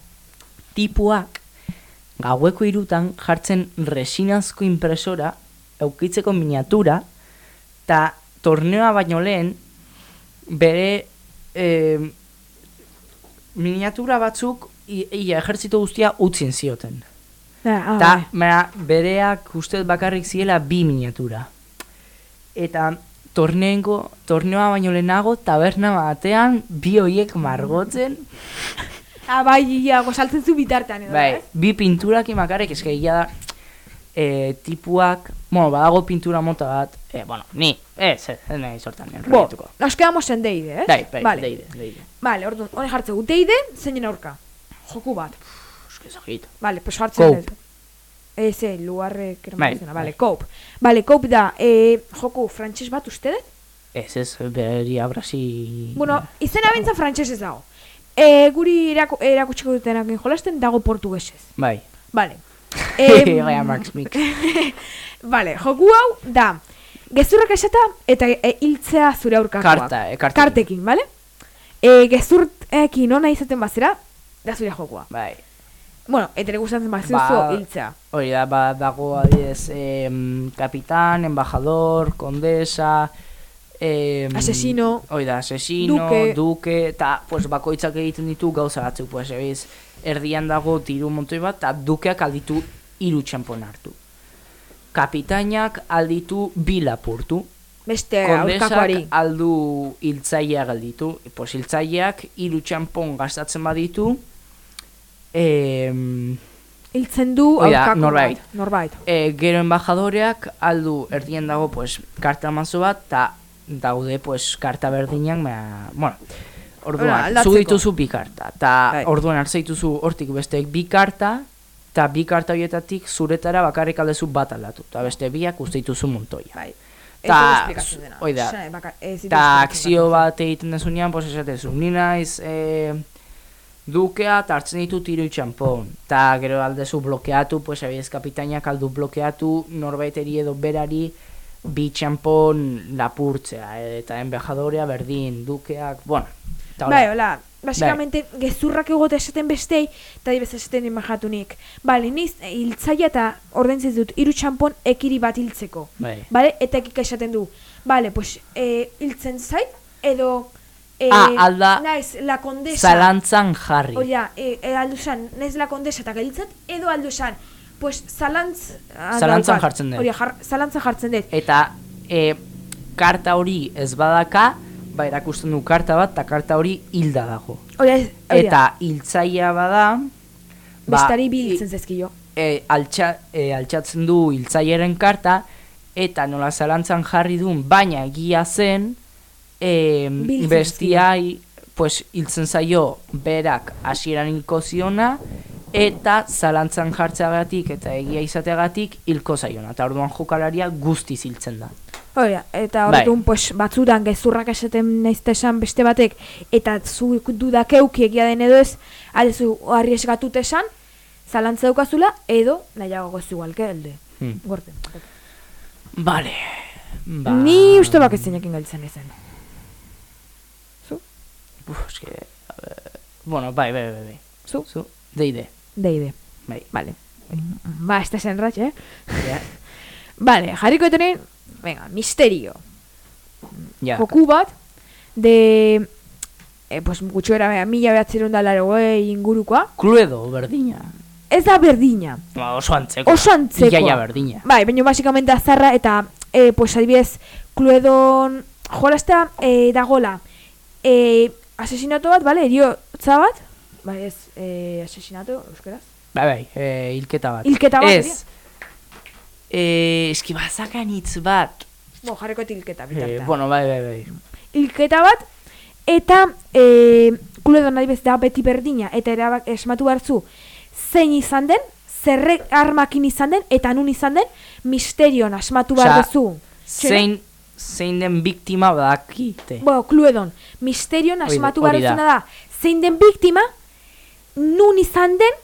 tipuak gaueko irutan jartzen resinazko impresora, eukitzeko miniatura, eta torneoa baino lehen, bere eh, miniatura batzuk ia ejertzito guztia utzien zioten.
Ah,
Eta
bai.
mera, bereak uste bakarrik ziela bi miniatura. Eta torneengo, torneoa baino lehenago, taberna batean, bi hoiek margotzen,
Ah, bai, ia, gozaltzen zu bitartean edo,
bai,
ez?
bi pinturak imakarek, eske egia da, e, tipuak, bueno, badago pintura mota bat, e, bueno, ni, ez, ez, ez nahi sortan,
Bo,
enrollatuko.
nos quedamos en deide, ez?
Bai, bai,
vale.
deide, deide.
Vale, orduan, hori jartzegu, deide, zeinen aurka. Joku bat.
Zagit.
Vale, pues jartzen
Cope.
dut. Eze, lugarrek
Bai,
eramatuzena. Vale,
bai.
cope. Vale, cope da, e, joku frantses bat uste dut?
Ez, ez, beria brasi...
Bueno, izena bentza frantses ez dago. E, guri eraku, erakutsiko dutenak jolasten dago portugesez.
Bai.
Vale.
Em... Gaia Max Mix.
vale, joku hau da, gezurrak esata eta e, hiltzea zure aurkakoak.
Karta, eh, kartekin.
Kartekin, vale? E, gezurtekin ona izaten bazera, da zure jokua.
Bai.
Bueno, eta ere gustatzen bazizu
Ba-
hiltzea.
Hori da, ba, dago adidez, em, kapitan, embajador, kondesa, em,
Asesino.
Hori da, asesino,
Duke.
duke, eta pues, bakoitzak egiten ditu gauza batzuk, pues, ebiz, erdian dago tiru montoi bat, eta dukeak alditu hiru txampon hartu. Kapitainak alditu bi lapurtu,
Beste aurkakoari.
aldu hiltzaileak alditu, pues, hiltzaileak hiru txampon gastatzen baditu, em,
Hiltzen du
Hoi da,
aurkako
norbait.
Norbait.
E, gero embajadoreak aldu erdien dago pues, karta mazo bat, eta daude pues, karta berdinak, mea, bueno, orduan, zu dituzu bi karta, eta
Bai.
orduan hartzaituzu hortik besteek bi karta, eta bi karta horietatik zuretara bakarrik aldezu bat aldatu, eta beste biak uste dituzu montoia.
Bai.
Ta,
dugu esplikatzen dena.
hoi da.
Osea, baka- ez ditu
Eta
esplikatzen
akzio bat egiten dezunean, pues esatezu, ni naiz e, dukea eta hartzen ditu tiro txampon. Eta gero aldezu blokeatu, pues abiez kapitainak aldu blokeatu, norbaiteri edo berari bi txampon lapurtzea. eh, Eta enbejadorea berdin, dukeak, bueno.
Bai,
hola.
Basikamente, gezurrak egote esaten bestei, eta dibez esaten imajatu nik. Bale, niz, hiltzaia eta ordaintzen dut, hiru txampon ekiri bat hiltzeko.
Bai.
Bale, eta ekika esaten du. Bale, pues, eh, hiltzen zait, edo... Eh,
Ah, alda-
Naiz, la kondesa.
Zalantzan jarri.
Oia, e, e, aldu esan, naiz la kondesa eta gelitzat, edo aldu esan, pues, zalantz... ah,
Zalantzan jartzen dut.
Hori, jar, zalantzan jartzen dut.
Eta e, karta hori ez badaka, ba erakusten du karta bat, eta karta hori hilda dago.
Hori, hori da.
Eta hiltzaia bada, ba,
Bestari biltzen zezkio.
e, altxa, e, altxatzen du hiltzaiaren karta, eta nola zalantzan jarri duen, baina egia zen, e,
Biltzen
bestiai, pues, hiltzen zaio berak hasieran hilko ziona, eta zalantzan jartzeagatik eta egia izateagatik hilko zaiona. Eta orduan jokalaria guztiz hiltzen da.
Hori da, eta
Bai.
orduan, pues, batzutan gezurrak esaten naizte esan beste batek, eta zu dudak euki egia den edo ez, aldezu harri esgatut esan, zalantza daukazula, edo nahiago gozu igualke elde.
Hmm.
Gorte.
Vale. Ba...
Ni uste bak ezinekin galtzen ezen.
Uf, eske... Bueno, bai, bai, bai, bai.
Zu?
Zu? Deide.
Deide.
Bai.
Vale. Ba, este zen ratx, eh?
Ja.
Vale, jarriko etonen, venga, misterio.
ja.
Joku bat, de... Eh, pues, gutxoera, bera, mila behatzerun da laro ingurukoa.
Cluedo, berdina.
Ez da berdina.
Ba, oso antzeko.
Oso antzekoa.
Iaia berdina.
Bai, baina basikamente azarra eta, eh, pues, adibidez, Cluedon jolaztea eh, dagola. Eh, asesinato bat, bale, eriotza bat? Bai, ez, eh, asesinato, euskeraz?
Bai, bai, e, hilketa bat.
Hilketa bat,
Ez. E, eski bazakan hitz bat.
Bo, jarriko tilketa,
E,
bitartean.
bueno, bai, bai, bai.
hilketa bat, eta e, kuledon adibez da beti berdina, eta erabak esmatu behartzu zein izan den, zerre armakin izan den, eta nun izan den, misterion asmatu behar duzu.
Zein, zein den biktima badakite.
Bo, kluedon, misterion asmatu
hori da.
zein den biktima, nun izan den,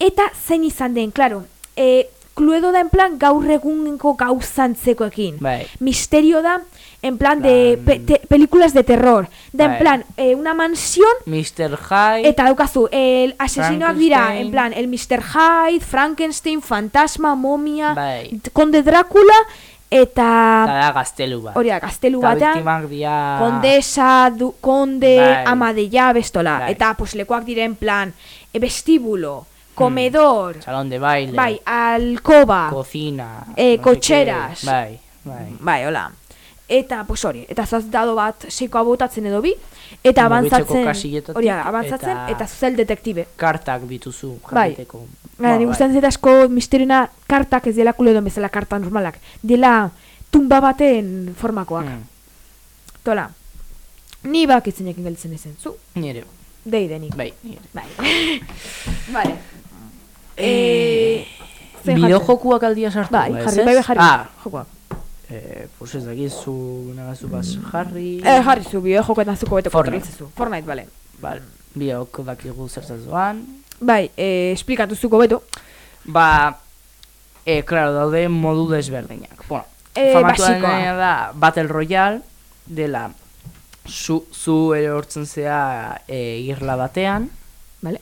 eta zein izan den, klaro. E, kluedo da en plan gaur egunko gauzantzekoekin.
Bai.
Misterio da en plan de
Plan-
pe- te- películas de terror. Da en
Bai.
plan eh, una mansión
Mr. Hyde.
eta daukazu el asesinoak dira en plan el Mr. Hyde, Frankenstein, Fantasma, Momia,
Bai.
Conde Drácula eta
Eta da gaztelu bat.
hori da gaztelu
Eta
batean
biktimak dira...
Kondesa, du, konde,
Bai.
ama de llaves, tola.
Bai.
Eta pues lekuak dira en plan e, vestibulo, comedor,
Salón de baile.
bai, alcoba,
Cocina.
Eh,
no
kotxeras.
Bai, bai.
Bai, hola. Eta, pues hori, eta zaz dado bat seikoa botatzen edo bi, eta abantzatzen, hori abantzatzen,
eta-
eta, zuzel detektibe.
Kartak bituzu
Bai.
jakiteko.
Gara, ni gustatzen zait asko misteriona kartak ez dela kuledon bezala karta normalak. Dela tumba baten formakoak.
Hmm.
Tola, ni bakitzenekin gelditzen ezen, zu,
Nire,
deidenik.
bai, nire.
Bai. vale. Eh, zein jartzen?
Bideojokuak aldia sartu.
Bai, jarri, bai, bai, jarri.
Ah,
Jokoak.
Eh, pues ez dakizu, nagazu bas jarri.
Eh, jarri zu, bideo jokoetan zuko bete
Fortnite.
kontrolitzezu. Fortnite, bale.
Bal, biok dakigu zertaz doan.
Bai, eh, esplikatu zuko beto.
Ba, eh, claro, daude modu desberdinak. Bueno,
Eh,
famatua
basikoa.
dena da Battle Royale, dela zu, zu erortzen zea e, irla batean,
Vale.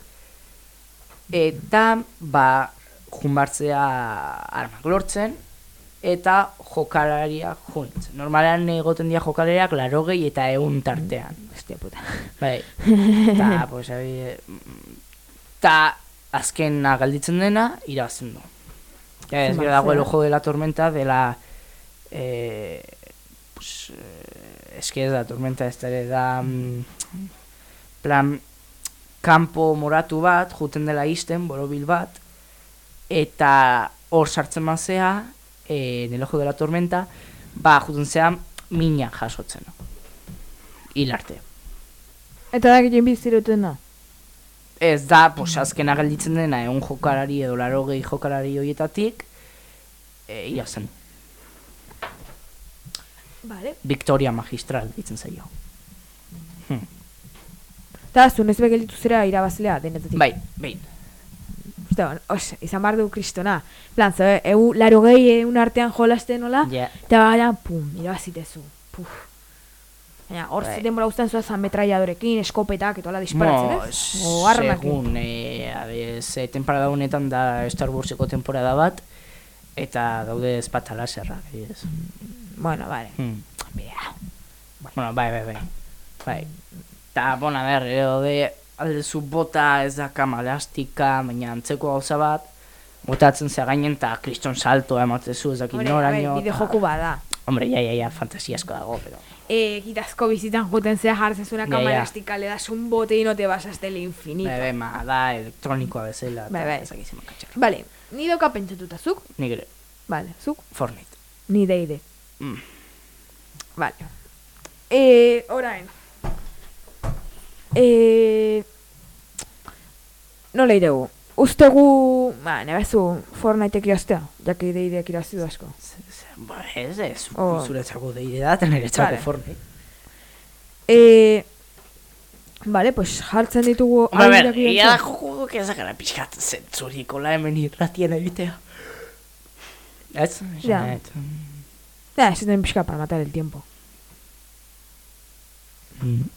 eta ba, junbartzea armak lortzen, eta jokalariak juntzen. Normalean egoten dira jokalariak larogei eta egun tartean.
Hostia puta.
Bai. Ta, pues, abi, ta azkena galditzen dena, irabazten du. Ja, ez gero dago el ojo de la tormenta de la... Eh, pues, eh, es que da tormenta ez da, da... mm, plan, kanpo moratu bat, juten dela izten, borobil bat, eta hor sartzen mazea, eh, en el ojo de la tormenta, ba, juten zea mina jasotzen. Hil arte.
Eta da gehien biziruten da.
Ez da, pues, azkena gelditzen dena, egun jokalari edo larogei jokalari horietatik, e, ia zen,
Vale.
Victoria Magistral ditzen zaio.
Eta zu, nezbe gelditu zera irabazlea denetatik.
Bai, behin.
Bon, os, izan behar du kristona. Plan, ze, eu, laro gehi egun artean jolasten nola, eta baina, pum, irabazitezu. Puf. Baina, hor
Bai.
denbora guztan zuaz ametraiadorekin, eskopetak, eta hola disparatzen,
Mo,
ez? O armakin.
segun, e, abez, e, temporada honetan da Star Warseko temporada bat, eta daude espata laserrak, adibidez.
Bueno, vale.
Hmm. Bueno, bai, bai, bai. Bai. Ta, bona, ber, edo de, aldezu bota ez da kama elastika, baina antzeko gauza bat, botatzen zea gainen eta kriston salto ematezu ez dakit noraino.
bide joku bada.
Hombre, ja, ja, ja, fantasiasko dago, pero...
Eh, gitazko bizitan juten zea jartzen zuna
Ja,
kamera
ja.
estikale da un bote y no te vas hasta el infinito.
Bai, ma, da elektronikoa bezala.
Bai, bai.
Ezakizima katxarra.
Vale, ni doka pentsatuta zuk?
Nik ere,
Vale, zuk?
Fortnite.
Ni deide.
Mm.
Vale. Eh, orain. Eh, nola idegu? Ustegu, ba, nebezu Fortniteek iraztea, jaki deideak irazi du asko.
Ba, ez, ez,
Oh.
zuretzako deide da, eta niretzako
Vale.
Fortnite.
Eh, vale, pues jartzen ditugu
Hombre, a ver, ia da joko duk ezakara pixkat zentzuriko la hemen irratien egitea. Ez?
Ja. Ya, ez den pixka para matar el tiempo.
Mm.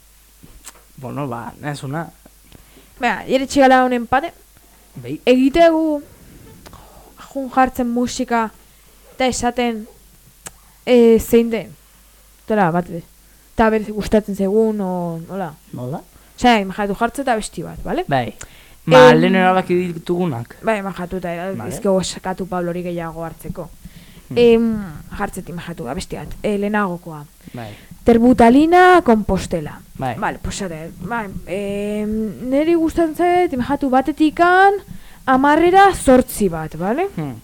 Bueno, ba, ez una.
Bea, jere txigala honen pate,
Bai,
egitegu jun jartzen musika eta esaten e, zein den. Tola, bat be. Eta berez gustatzen zegun, o, nola.
nola?
Osea, imajatu jartzen eta besti bat, bale?
Bai. Ma,
Em,
lehen erabaki ditugunak.
Bai, imajatu eta
Vale.
vale. ezkego eskatu Pablori gehiago hartzeko.
Hmm.
Em, jartzet imajatu, abesti bat, e, lehenagokoa.
Bai,
Terbutalina, compostela.
bai.
Vale, pues ere, bai, e, niri gustatzen zait, imajatu batetikan, amarrera zortzi bat, bale?
Hmm.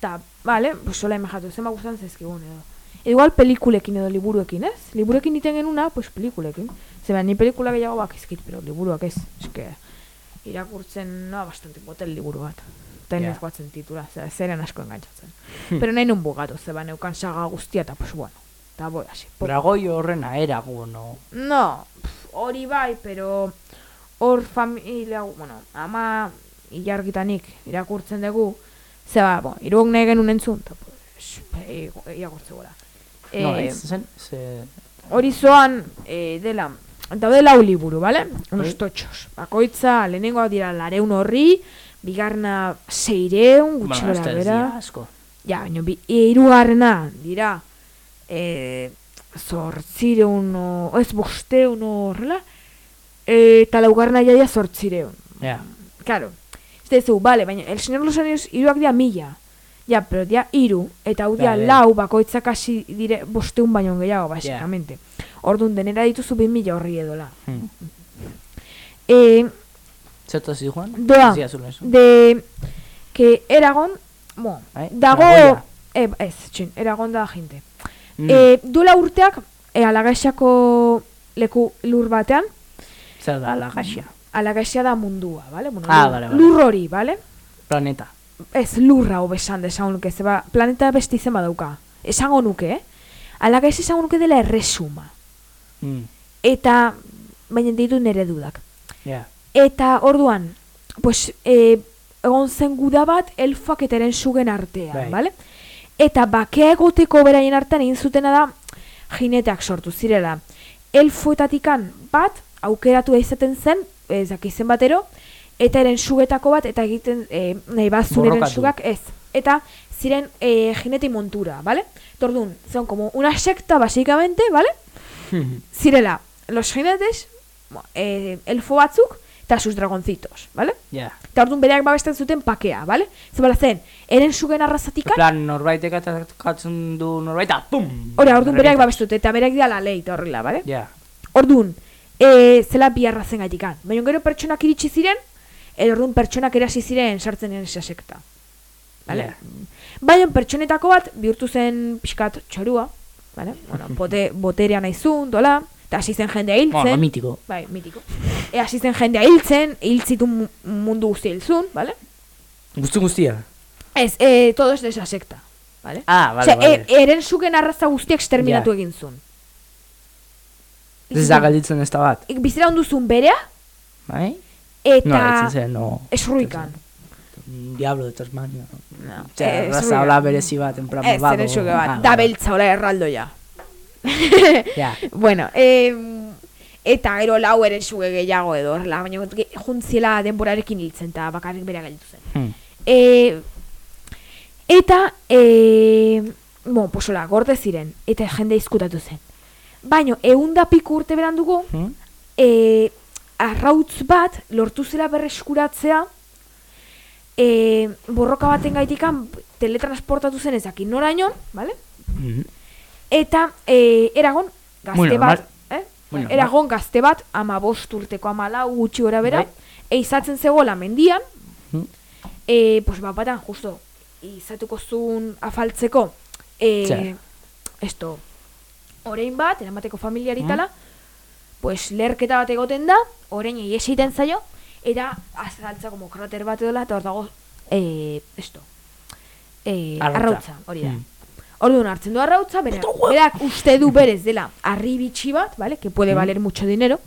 Ta, vale, pues sola imajatu, zema gustatzen zaizkigun edo. Igual pelikulekin edo liburuekin, ez? Liburuekin iten genuna, pues pelikulekin. Zeba, ni pelikula gehiago bakizkit, pero liburuak ez. Eske, irakurtzen, no, bastante botel liburu bat. Eta
Ja.
yeah. batzen titula, zeren asko engantzatzen. pero nahi nun bugatu, zeba, neukan saga guztia, eta pues bueno. Eta boi, hasi.
Dragoi horrena erago, no?
No, pf, hori bai, pero hor familia, bueno, ama ilargitanik irakurtzen dugu, zeba, bo, iruok nahi genuen entzun, eta e, irakurtze gora.
No,
Eh,
ez zen, ze...
hori zoan, e, dela, daude lau liburu, bale? Unos
Bai.
totxos. Bakoitza, lehenengoa dira lareun horri, bigarna seireun, gutxi
Bueno,
bera
asko.
Ja, baina bi, hirugarrena dira e, zortzireun, ez bosteun horrela, e, eta laugarrena jaia zortzireun.
Ja.
Claro, ez dezu, bale, baina el señor de los anillos hiruak dira mila. Ja, pero dia hiru, eta hau dia lau bakoitzak hasi dire bosteun baino gehiago, basikamente. Orduan, denera dituzu bi mila horri edola.
Hmm.
E,
Zertaz zi, Juan?
Doa. De que Eragon, bueno,
Bai,
dago,
Dragoia.
e, ez, txin, Eragon da gente.
Mm.
E, duela urteak, e, alagaixako leku lur batean,
Zer da, lagaxia.
alagaixia da mundua, bale? Bueno,
Ah, bale, bale.
lur hori, bale?
Planeta.
Ez lurra hobesan desan nuke, zeba, planeta besti zen badauka. Esango nuke, eh? Alagaixia esango nuke dela erresuma.
Mm.
Eta, baina ditu nere dudak.
Ja.
Eta orduan, pues, e, egon zen guda bat elfak eta eren sugen artean,
Bai.
bale? Eta bakea egoteko beraien artean egin zutena da jineteak sortu zirela. Elfoetatikan bat aukeratu izaten zen, ez izen batero, eta eren sugetako bat, eta egiten, e, nahi bazun eren
Borrokatu.
sugak, ez. Eta ziren e, jinete montura, bale? Tordun, son como una secta, básicamente, bale? Zirela, los jinetes, eh, elfo batzuk, eta sus dragoncitos, ¿vale?
Ja.
Eta orduan bereak babesten zuten pakea, ¿vale? Zebala zen, eren sugen arrazatika,
Plan, norbaitek atakatzen du norbaita, pum!
ora, orduan bereak babestute, eta bereak dira la lei, eta horrela, ¿vale?
Ja.
Orduan, e, zela bi arrazen gaitikan. Baina gero pertsonak iritsi ziren, edo orduan pertsonak erasi ziren sartzen eren sekta. Vale?
Ja.
Baina pertsonetako bat bihurtu zen pixkat txorua, vale? bueno, bote, boterea naizun, dola, eta hasi zen jendea hiltzen.
Bueno, mitiko.
Bai, mitiko. E, hasi zen jendea hiltzen, hiltzitu mu- mundu guztia hiltzun, vale?
Guztu guztia.
Ez, e, todo es de esa secta, vale?
Ah, vale,
Osea,
vale.
e, eren sugen arraza guztiak exterminatu
Ja.
egin zuen.
Ez da galditzen ez da bat.
Ik- Bizira onduzun berea,
Bai?
eta...
No, ez zen, no.
esruikan.
Diablo de Tasmania.
No,
Zer,
ez
raza hola berezi bat, en plan
Ez,
malvado.
eren suge bat,
Ah,
da
vale.
beltza hola erraldoia.
Ja.
bueno, eh, eta gero lau eren suge gehiago edo, horrela, baina juntziela denborarekin hiltzen, eta bakarrik bera gelditu zen.
Hmm.
E, eta, e, bueno, posola, gorde ziren, eta jende izkutatu zen. Baina, egun da piku urte berandugu,
Hmm?
e, arrautz bat lortu zela berreskuratzea e, borroka baten gaitikan teletransportatu zen ezaki noraino, vale?
Mhm.
Eta e, eragon gazte
normal.
bat, eh?
Normal.
eragon gazte bat, ama bost urteko ama lau gutxi gora bera,
Bai.
eizatzen zegoela mendian,
Mhm.
e, pues bapatan justo, izatuko zuen afaltzeko, e, esto, orein bat, eramateko familiari
Mhm.
tala, pues lerketa bat egoten da, orein egiten zaio, eta azaltza como krater bat edola, eta hor dago, e, esto, e,
Arrautza.
arrautza, hori da.
Mm.
Orduan hartzen du arrautza, bera, berak uste du berez dela arri bitxi bat, vale? que puede
Mm.
valer mucho dinero.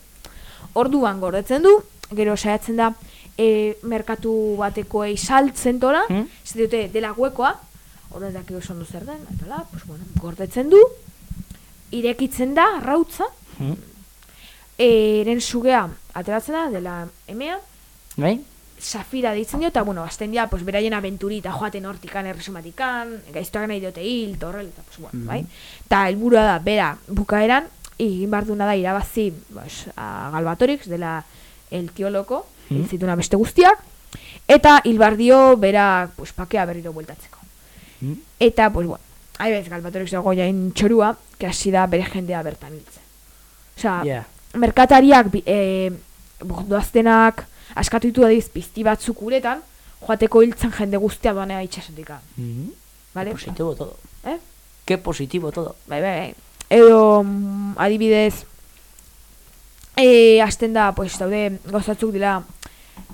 Orduan gordetzen du, gero saiatzen da e, merkatu batekoei saltzen tola,
Mm.
ez dute dela huekoa, orduan daki oso ondo zer den, eta la, pues bueno, gordetzen du, irekitzen da arrautza,
Mm.
eren sugea ateratzen da, dela emea,
Bai?
Safira deitzen dio, eta, bueno, azten dira, pues, beraien aventurita joaten hortikan, erresumatikan, gaiztoak nahi diote hil, eta horrela, eta, pues, bueno,
Mhm.
bai? Eta helburua da, bera, bukaeran, egin behar duena da irabazi, pues, a Galbatorix, dela el tío hil zituna beste guztiak, eta hil behar dio, bera, pues, pakea berriro bueltatzeko.
Mm.
Eta, pues, bueno, hain bez, Galbatorix dago jain txorua, que hasi da bere jendea bertan hiltzen. Osea,
Ja.
merkatariak bi- e, doaztenak askatu ditu adiz pizti batzuk uretan, joateko hiltzen jende guztia doanea itxasotika.
Mm.
Vale?
Positivo todo.
Eh?
Qué positivo todo.
Bai, bai, bai. Edo, mm, adibidez, e, azten da, pues, daude, gauzatzuk dela,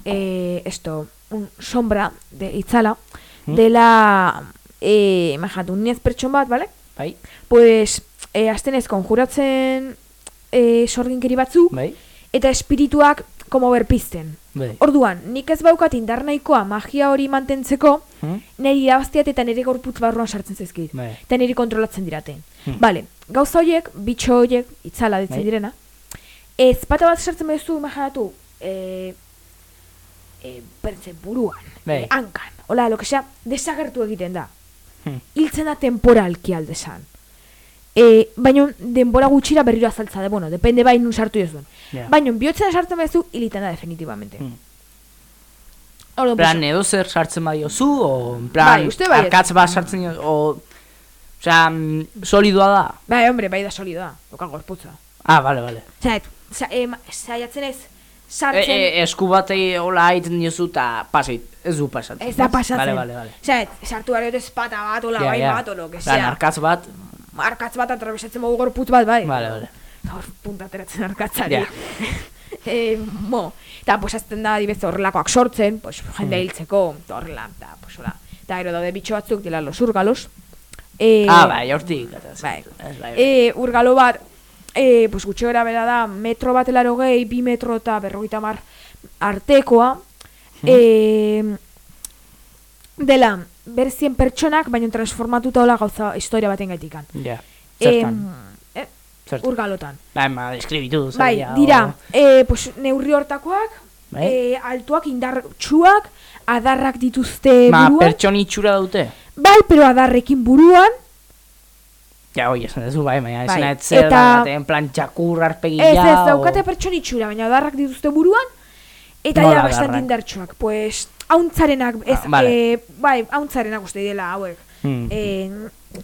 e, esto, un sombra, de itzala,
Hmm?
dela, e, imagínate, un niez pertson bat, vale?
Bai?
Pues, e, azten ez, konjuratzen e, sorginkeri batzu,
Bai?
eta espirituak como berpizten.
Bai.
Orduan, nik ez baukat indar nahikoa magia hori mantentzeko,
Mm?
niri irabaztiat eta nire gorputz barruan sartzen zaizkit.
Bai.
Eta niri kontrolatzen dirate.
Hmm.
Bale, gauza horiek, bitxo horiek, itzala ditzen
Bai.
direna, ez pata bat sartzen bezu, imaginatu, e, e, bertze buruan,
Bai.
e, hankan, hola, lo que sea, desagertu egiten da.
Hmm.
Hiltzen da temporalki aldesan. E, baina denbora gutxira berriro azaltza da, bueno, depende bai nun sartu jozuen.
Ja.
Baina bihotzen sartzen bezu, hiliten da definitivamente.
Hmm.
Orduan,
plan,
pues,
edo zer sartzen badiozu, o, plan,
Bai, uste baietz.
arkatz bat sartzen o, osea, mm, solidoa da.
bai, hombre, bai da solidoa, okan gorputza.
Ah, vale, vale.
Osea, saiatzen ez, sartzen,
e, esku batei hola aiten diozu eta pasait, ez du pasatzen.
ez da pasatzen.
Vale, vale, vale.
Osea, sartu behar dut espata bat, ola,
Ja,
bai bat, o lo que sea.
arkatz bat,
Arkatz bat atrabesatzen mogu gorputz bat, bai.
vale, vale.
Hor, punta ateratzen arkatzari.
Ja.
eh, bo, eta pues azten da adibidez horrelakoak sortzen, pues jende
Hmm.
hiltzeko, eta horrela, eta pues hola. Eta gero daude bitxo batzuk dela los urgalos. Eh,
ah, bai, hortik.
bai.
ez, bai, bai.
E, urgalo bat, e, pues gutxo gara bera da, metro bat elaro gehi, bi metro eta berrogeita mar artekoa, e, dela, berzien pertsonak, baina transformatuta hola gauza historia baten gaitikan.
Ja, zertan,
eh,
zertan.
urgalotan.
Bai, ma, deskribitu, zer
Bai, dira,
o-
e, pues, neurri hortakoak,
Bai.
e, altuak, indartsuak, adarrak dituzte
Ma,
buruan.
pertsoni itxura dute?
bai, pero adarrekin buruan,
Ja, oi, esan duzu, bai, baina,
Bai,
esan ez zer
eta-
da, en plan, txakur arpegi
Ez, ez,
o-
daukate pertsona itxura, baina adarrak dituzte buruan, eta ja bastante
adarrak?
indartsuak. Pues, hauntzarenak, ez,
Ah, vale.
eh, bai, hauntzarenak uste dela hauek.
Hmm.
Eh,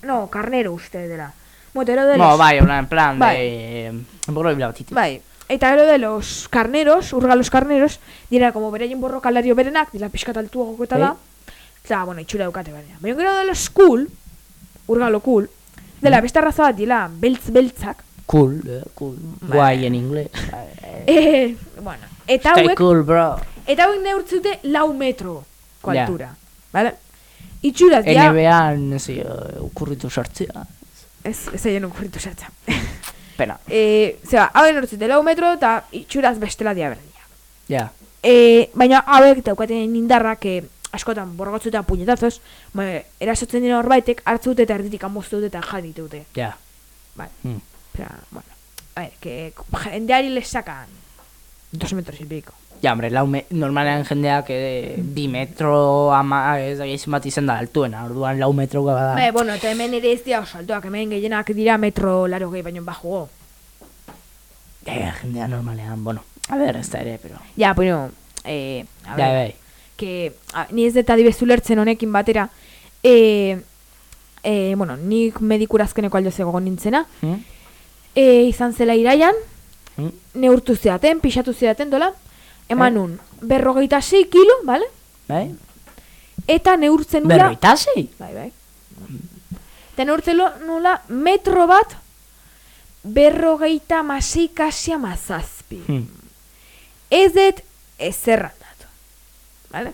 no, karnero uste dela. Motero de
No,
los...
bai, hola, en plan,
Bai.
de... Boro bila batiti.
Bai, eta gero de los carneros, urgalos carneros, dira, como beraien borrokalario berenak, dira pixkat altuago eta da, eta, bueno, itxura daukate baina. Baina gero de los cool, urgalo cool, dela beste arraza bat dila, beltz-beltzak,
Cool, eh, cool. Guai en inglés.
eh, bueno, eta
Stay
hauek,
cool, bro.
Eta hauek neurtzute lau metro ko
Ja.
altura. Vale? Itxuraz, ja...
NBA-an, ez uh, ukurritu sartzea.
Ez, ez aien okurritu sartza.
Pena.
e, zera, hauek neurtzute lau metro eta itxuraz bestela dia berdinak.
Ja.
E, baina hauek daukaten indarrak e, askotan borgotzu eta puñetazos, ba, erasotzen dira horbaitek, hartzu dute eta erditik amoztu dute eta jadite dute.
Ja.
Bai.
Hmm.
Osea, bueno, a ver, que jendeari les sacan dos metros y pico.
Ja, hombre, lau me, normalean jendeak eh, bi metro ama, ez da gehizun bat izan da altuena, orduan lau metro bada.
Bai, bueno, eta hemen ere ez dira oso altuak, hemen gehienak dira metro laro gehi baino bajugo.
Ja, ja, jendea normalean, bueno, a ver, ez da ere, pero...
Ja, bueno, eh, a
Ja,
ver,
bai.
Que a, ni ez deta dibezu lertzen honekin batera, eh, e, bueno, nik medikurazkeneko aldo zegoen nintzena,
Hmm?
e, izan zela iraian,
Hmm?
neurtu zeaten, pixatu zeaten dola, eman
Eh?
nun, berrogeita sei kilo, bale?
Bai?
Eta neurtzen nula...
Berroita zei?
Bai, bai. Eta neurtzen nula metro bat berrogeita masei kasi amazazpi.
Hmm.
Ez dut ezerran Vale?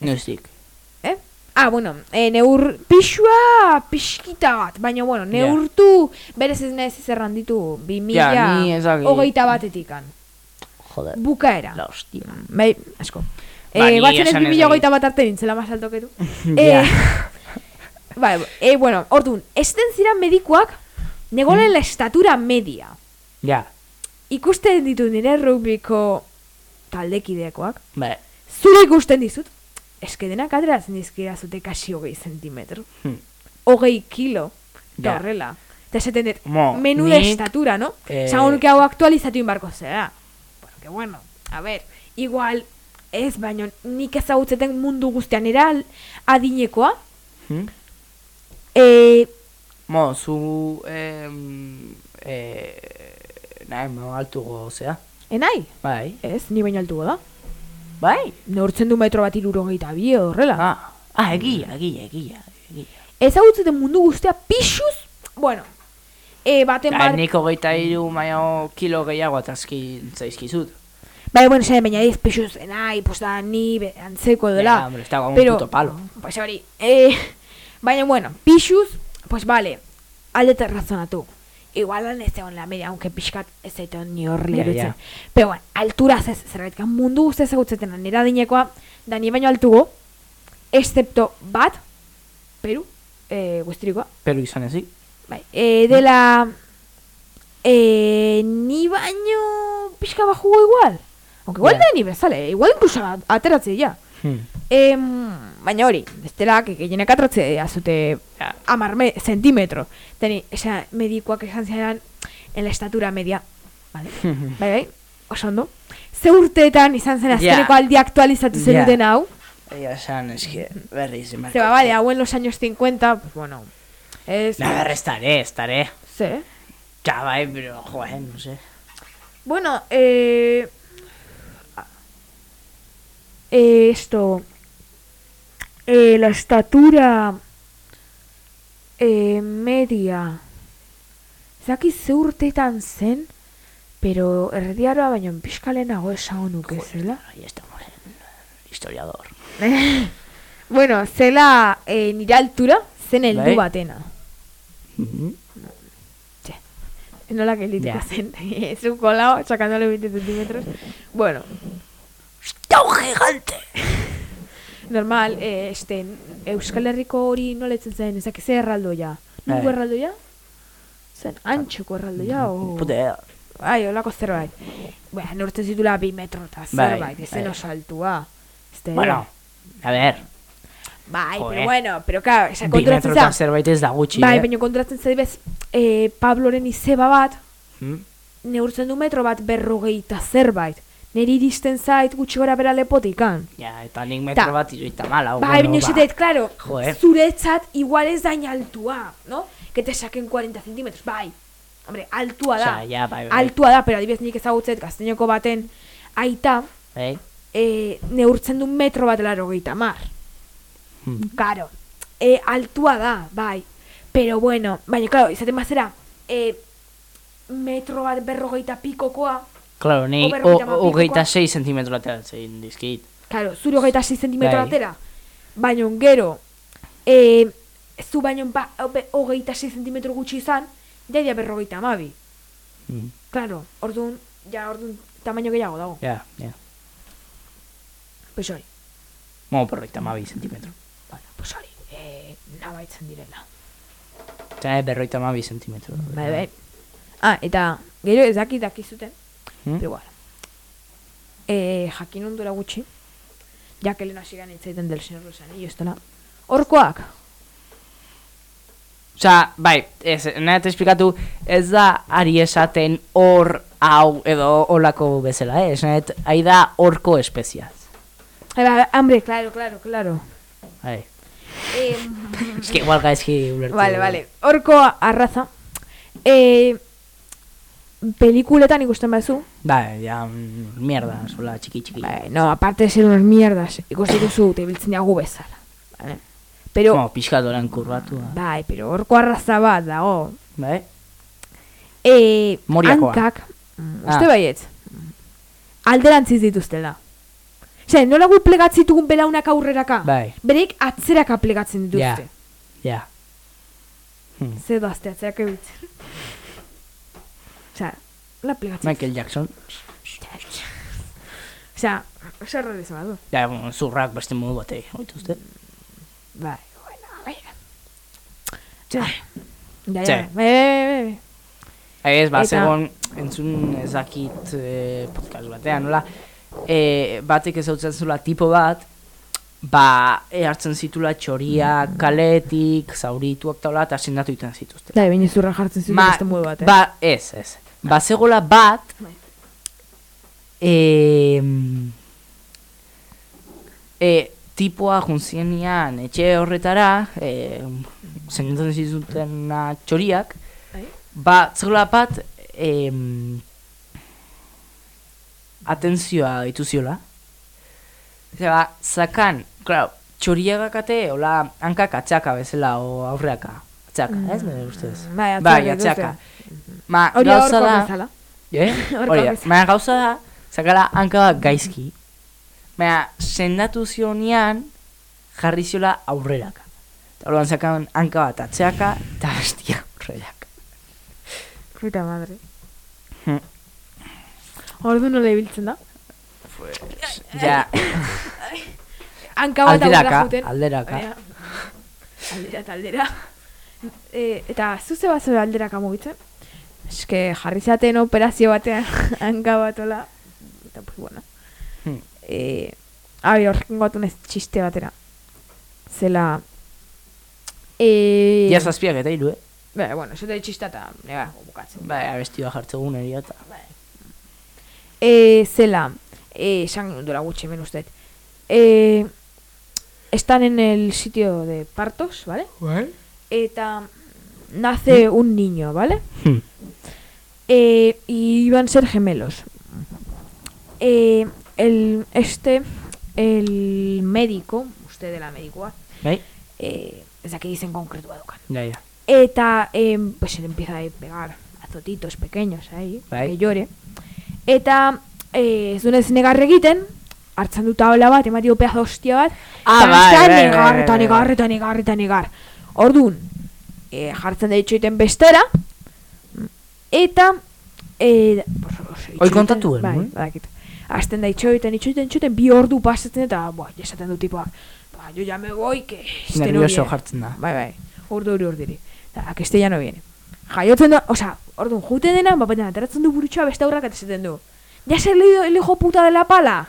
Noiztik.
Eh? Ah, bueno, e, neur pixua pixkita bat, baina bueno, neurtu berez ez naiz ezerran ditu bi mila
Ja, ez dakit.
hogeita batetikan.
Joder.
Bukaera.
La hostia.
Bai, asko.
Ba,
eh,
ni
batzen ez bi
ez
mila hogeita bat arte nintzela más alto que tu.
Ja.
eh, bai, eh, bueno, orduan, esten ziren medikuak negolen
Mm.
la estatura media.
Ja.
Ikusten ditu nire rugbiko taldekidekoak.
Bai.
Zure ikusten dizut. Eske denak ateratzen dizkira zute kasi hogei zentimetro.
Hmm.
Hogei kilo.
Ja.
horrela. Eta esaten dut, menu de estatura, no?
eh,
Esango nuke hau aktualizatu inbarko zera. Porque bueno, a ver, igual ez, baino nik ezagutzeten mundu guztian eral adinekoa.
Hmm?
E,
Mo, zu... Em, eh, nahi, mo, altugo, zea.
enai,
Bai.
ez, ni baino altuko da.
Bai.
Neurtzen du metro bat irurogeita bi horrela.
Ah, ah egia, egia, egia. egia.
Ezagutzeten mundu guztia pixuz, bueno, e, baten
Ja,
bar...
nik hogeita iru maio kilo gehiago atazki zaizkizut.
Bai, bueno, esan baina ez pixuz, enai, pues da, ni be, antzeko dela.
Ja, hombre, está como un
Pero,
puto palo.
Pues hori, eh, baina bueno, pixuz, pues vale, aldete razonatu. Igual ez egon la media, aunque pixkat ez zaito ni horri erutzen.
ja.
Pero bueno, altura ez zerbait, mundu guztia ezagutzeten nire adinekoa, da ni baino altugo, excepto bat, Peru, eh, guztirikoa,
Pero izan ezik.
bai, eh, dela, eh, ni baino pixka bajugo igual. Aunque igual
Ja.
da ni bezale, igual incluso ateratzea ja.
Hmm.
Em, baina hori, bestela, que gehienek atrotze azute
Ja.
amar me, zentimetro. Teni, esa medikoak esan ziren en la estatura media. Vale? bai, bai, oso ondo. Ze urteetan izan zen azkeneko
Ja.
aldi aktualizatu
Ja.
zenuten hau.
Egia esan, eske, berriz, emarko.
Zeba, vale, hau en los años 50, pues bueno, es...
Na, berre, estaré, estaré.
Ze.
Ja, bai, pero, joder, no sé.
Bueno, eh... eh, esto... Eh, la estatura... Eh, media... Zaki ze zen, pero erdiaroa baino pixkalenago esango nuke zela.
Ahí estamos historiador.
bueno, zela eh, nire altura zen heldu
Bai.
batena.
Mhm.
Nola gelituko
Ja.
zen. Ez un colao, sacándole 20 centímetros. Bueno,
¡Está un gigante!
normal, eh, este, Euskal Herriko hori noletzen zen, ezak ze erraldoia. Nungo
Bai.
erraldoia? Zen, antxoko erraldoia, o...
Puta idea.
Bai, holako zerbait. Bueno, neurtzen zitula bi metro eta
Bai,
zerbait, ezen
bai.
oso. Este,
Bueno, a ver,
Bai,
joe.
pero bueno, pero claro, esa
bi
konturatzen
metrotan
za.
zerbait ez da gutxi,
Bai,
eh?
baina konturatzen za dibez, eh, Pabloren izeba bat,
Hmm?
neurtzen du metro bat berrogeita zerbait. Neri iristen zait gutxi gora bera lepotikan.
Ja, eta nik metro
Ta.
bat iruita mala.
Bai, baina esatet, claro,
Joder.
zuretzat igual ez dain altua, no? Que te saquen 40 centímetros, bai. Hombre, altua da.
Osea, ja, bai, bai.
Altua da, pero adibidez nik ezagutzet gazteinoko baten aita
Bai?
e, neurtzen du metro bat laro gehieta mar.
Hmm.
Karo, e, altua da, bai. Pero bueno, baina, claro, izaten bazera, e, metro bat berrogeita pikokoa,
Claro, ni hogeita
pikokoa.
6 zentimetro ateratzen dizkit.
Claro, zure hogeita 6 centimetro
Bai.
atera. Baina gero, e, zu baino ba, hogeita 6 centimetro gutxi izan, jaia berrogeita amabi.
Hmm.
Claro, orduan, ja, orduan, tamaino gehiago dago.
Ja, ja.
Pues hori,
Mo, berroita mabi zentimetro.
bueno, pues hori, e, nabaitzen direla.
Eta eh, berroita mabi zentimetro.
Bai, bai. Ah, eta gero ez dakit dakizuten, Pero bueno. E, jakin ondura gutxi, ja que lehen hasi gana itzaiten del señor Los Anillos, estela. Horkoak,
Osa, bai, ez, nahi eta esplikatu, ez da ari esaten hor hau edo olako bezala, eh? Esan, hai da horko espeziaz.
Ai, ba, hambre, claro, claro, claro.
Bai.
Eh,
Ez que igual gaizki ulertu.
Vale, vale. Horko arraza. Eh, pelikuletan ikusten bazu.
Bai, ja, mm, mierda, sola txiki txiki.
Bai, no, aparte de ser unos mierdas, ikusten duzu tebiltzen diagu bezala. Vale? Pero,
Como pixkat oran kurbatua.
bai, pero horko arraza bat dago.
Bai?
Eh,
Moriakoa.
hankak, mm,
Ah.
uste baietz, alderantziz dituztela. Ose, nola gu plegatzitugun belaunak aurreraka?
Bai.
Bereik atzeraka plegatzen
Ja.
dituzte.
Ja. Hmm.
Zer dazte atzeraka ebitzen. Osea, la plegatzen.
Michael Jackson.
Osea, oso error izan badu.
Ja, bueno, zurrak beste modu batei. Oitu uste?
Bai, bueno, bai. Ja, ja,
Sí.
ja. Bai, bai, bai, bai.
Ez, ba,
Eta-
zegoen, entzun ezakit eh, podcast batean, nola? Eh, batek ezautzen zula tipo bat, ba, e, hartzen zitula txoriak, kaletik, zaurituak taula, eta sendatu iten zituzte.
Da, baina zurra jartzen zuten beste modu bat, eh?
Ba, ez, ez. Ba, zegoela bat, e, e, tipoa juntzienean etxe horretara, e, zendatzen zituzten txoriak,
Bai.
ba, zegoela bat, em, atentzioa ditu ziola. Zeba, zakan, claro, txoriagak ate, hola, hankak atxaka bezala, o aurreaka. Atxaka, ez, nire ustez?
Bai,
Bai,
atxaka
atxaka.
dituzte.
Ma,
Hori da
gauza
horko
da,
bezala.
Eh?
Horko
Hori da,
bezala.
baina gauza da, zakala hanka bat gaizki, baina sendatu zionian jarri ziola aurreraka. Eta orduan zakan hanka bat atzeaka eta bestia aurreraka.
Puta madre.
Hmm.
Ordu nola ibiltzen da?
Ja,
Hanka bat aurrera juten.
alderaka.
Aldera eta aldera. E, eta zuze bat zure alderaka mugitzen? Eske jarri zaten operazio batean hanka bat ola. Eta pues bueno.
Hmm.
E, Abi, horrekin gotu nez txiste batera. Zela... E,
Ja zazpiak eta hiru, eh?
Ba, bueno, da txista eta nega, bukatzen.
Bai, abestioa jartzegun eria eta...
E, zela, e, esan dura gutxi hemen usted. E, están en el sitio de partos, ¿vale? Eta nace un niño, ¿vale?
Hmm.
Eh, y iban a ser gemelos. Eh, el, este, el médico, usted de la médico,
Bai?
eh, es aquí dicen concreto educan.
Ja, ja.
Eta, em, pues se le empieza a pegar azotitos pequeños ahí,
Bai.
que llore. Eta, eh, ez dunez negar egiten, hartzen dut taula bat, ematio pedazo hostia bat,
Ah,
eta
bai,
hastea
bai, bai,
negar,
bai,
eta
bai.
negar, eta negar, eta negar. Orduan, eh, jartzen da itxoiten bestera, eta, eh, os,
Hoi kontatu?
Bai, badakit. Hasten da itxoiten, itxoiten, itxoiten, bi ordu pasatzen eta, buah, esaten du tipoak, ba, yo ya me voy, que
Nervioso jartzen da.
Bai, bai. Urdu uri urdiri. Da, que este ya no viene. Jaiotzen da, osea, orduan, juten dena, bapatean, ateratzen du burutxoa beste aurrak eta du. Ya se ha leído el hijo puta de la pala?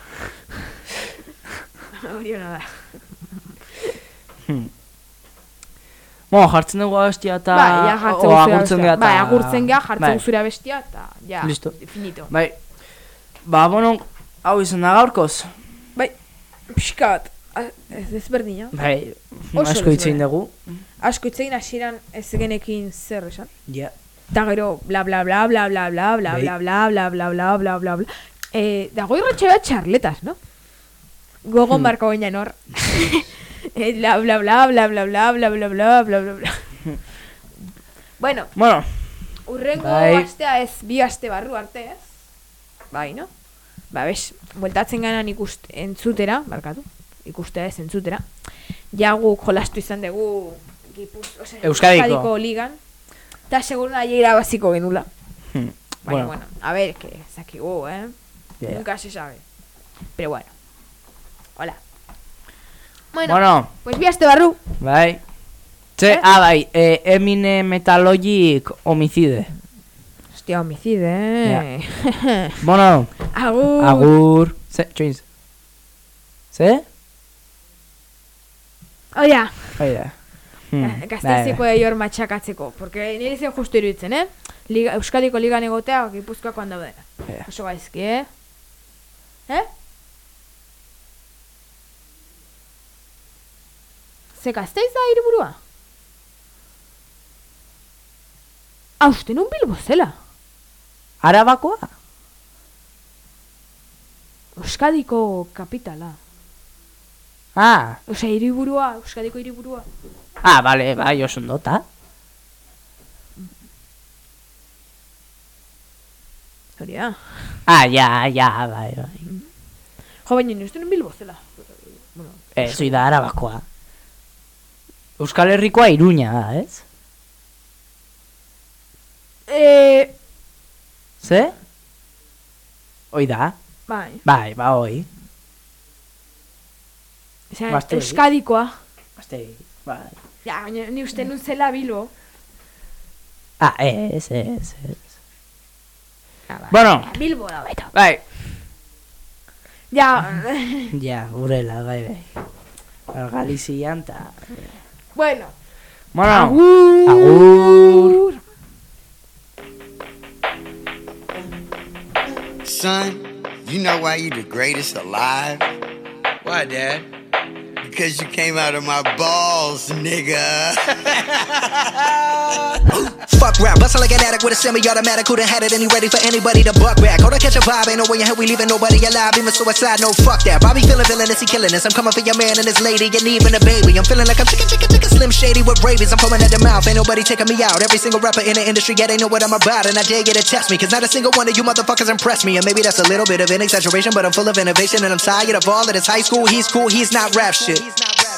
Hori hona da.
Bueno, jartzen dugu abestia eta...
bai, ja jartzen
o, agurtzen
bestia.
gea eta...
Bai, agurtzen gea, jartzen
Bai.
bestia, eta, ja,
Listo.
definito.
Bai, ba, bueno, hau izan da gaurkoz.
Bai, pixka bat, a- ez ezberdina.
Bai,
Oso
asko
desberdina.
dugu.
Asko itzein hasieran ez genekin zer esan.
Ja.
Eta gero, bla bla bla bla bla bla bla
Bai.
bla bla bla bla bla bla bla bla Eh, dago irratxe bat txarletas, no? Gogo
Hmm.
marko baina nor. Eh, bla bla bla bla bla bla bla bla bla bla bla bla Bueno,
Bueno,
urrengo
Bai.
astea ez bi aste barru arte, ez? Bai, no? Ba, bez, bueltatzen ganan ikust, entzutera, barkatu, ikustea ez entzutera. Ja guk jolastu izan dugu Gipuz, ose,
Euskadiko.
ligan. Tashagurna llega básico Benula.
Hmm.
Bueno,
bueno,
bueno, a ver, que saque
huevo, ¿eh?
Nunca se sabe. Pero bueno. Hola. Bueno,
bueno.
pues viaste, Barru.
Bye. Che,
¿Eh?
ah, bye. Eh, Eminem Metalogic Homicide.
Hostia, homicide, eh.
Bueno.
Agur.
Agur. Se,
¿Se?
Oh, yeah. Hmm, bai,
gazteizeko
bai.
eior matxakatzeko. Porque nire zen justu iruditzen, eh? Liga, Euskadiko ligan egotea, gipuzkoakoan daudena.
Ja.
Oso gaizki, eh? Eh? Zeka, ez da hiriburua? Ah, uste nun Bilbo zela.
Arabakoa?
Euskadiko kapitala.
Ah,
Osea, hiriburua, Euskadiko hiriburua.
ah, bale, bai, oso ondota.
Hori da.
Ah, ja, ja, bai, bai.
Jo, baina uste nun Bilbo zela. Bueno,
Ez, hoi da arabakoa. Euskal Herrikoa iruña da, ez?
eh,
Ze? Hoi da?
bai.
Bai, ba, hoi.
Euskadikoa.
Azte, bai.
Ja, baina ni uste nun zela Bilbo.
Ah, ez, ez, ez.
Ja, bai.
Bueno,
Bilbo da baita.
bai.
Ja,
Ja, urela, bai, bai. Ba, Galizian ta...
bueno.
Bueno,
Agur.
agur.
Son, you know why you the greatest alive?
Why, Dad?
Because you came out of my balls, nigga.
Fuck rap, bustle like an addict with a semi-automatic. Who done had it and he ready for anybody to buck back Hold on, catch a vibe, ain't no way in hell we leaving nobody alive. Even suicide, no fuck that. Bobby feeling villainous, he killing this I'm coming for your man and his lady, and even a baby. I'm feeling like I'm chicken, chicken, chicken, slim shady with rabies. I'm foaming at the mouth, ain't nobody taking me out. Every single rapper in the industry, yeah, they know what I'm about. And I dare you to test me, cause not a single one of you motherfuckers impressed me. And maybe that's a little bit of an exaggeration But I'm full of innovation and I'm tired of all of this high school. He's cool, he's not rap shit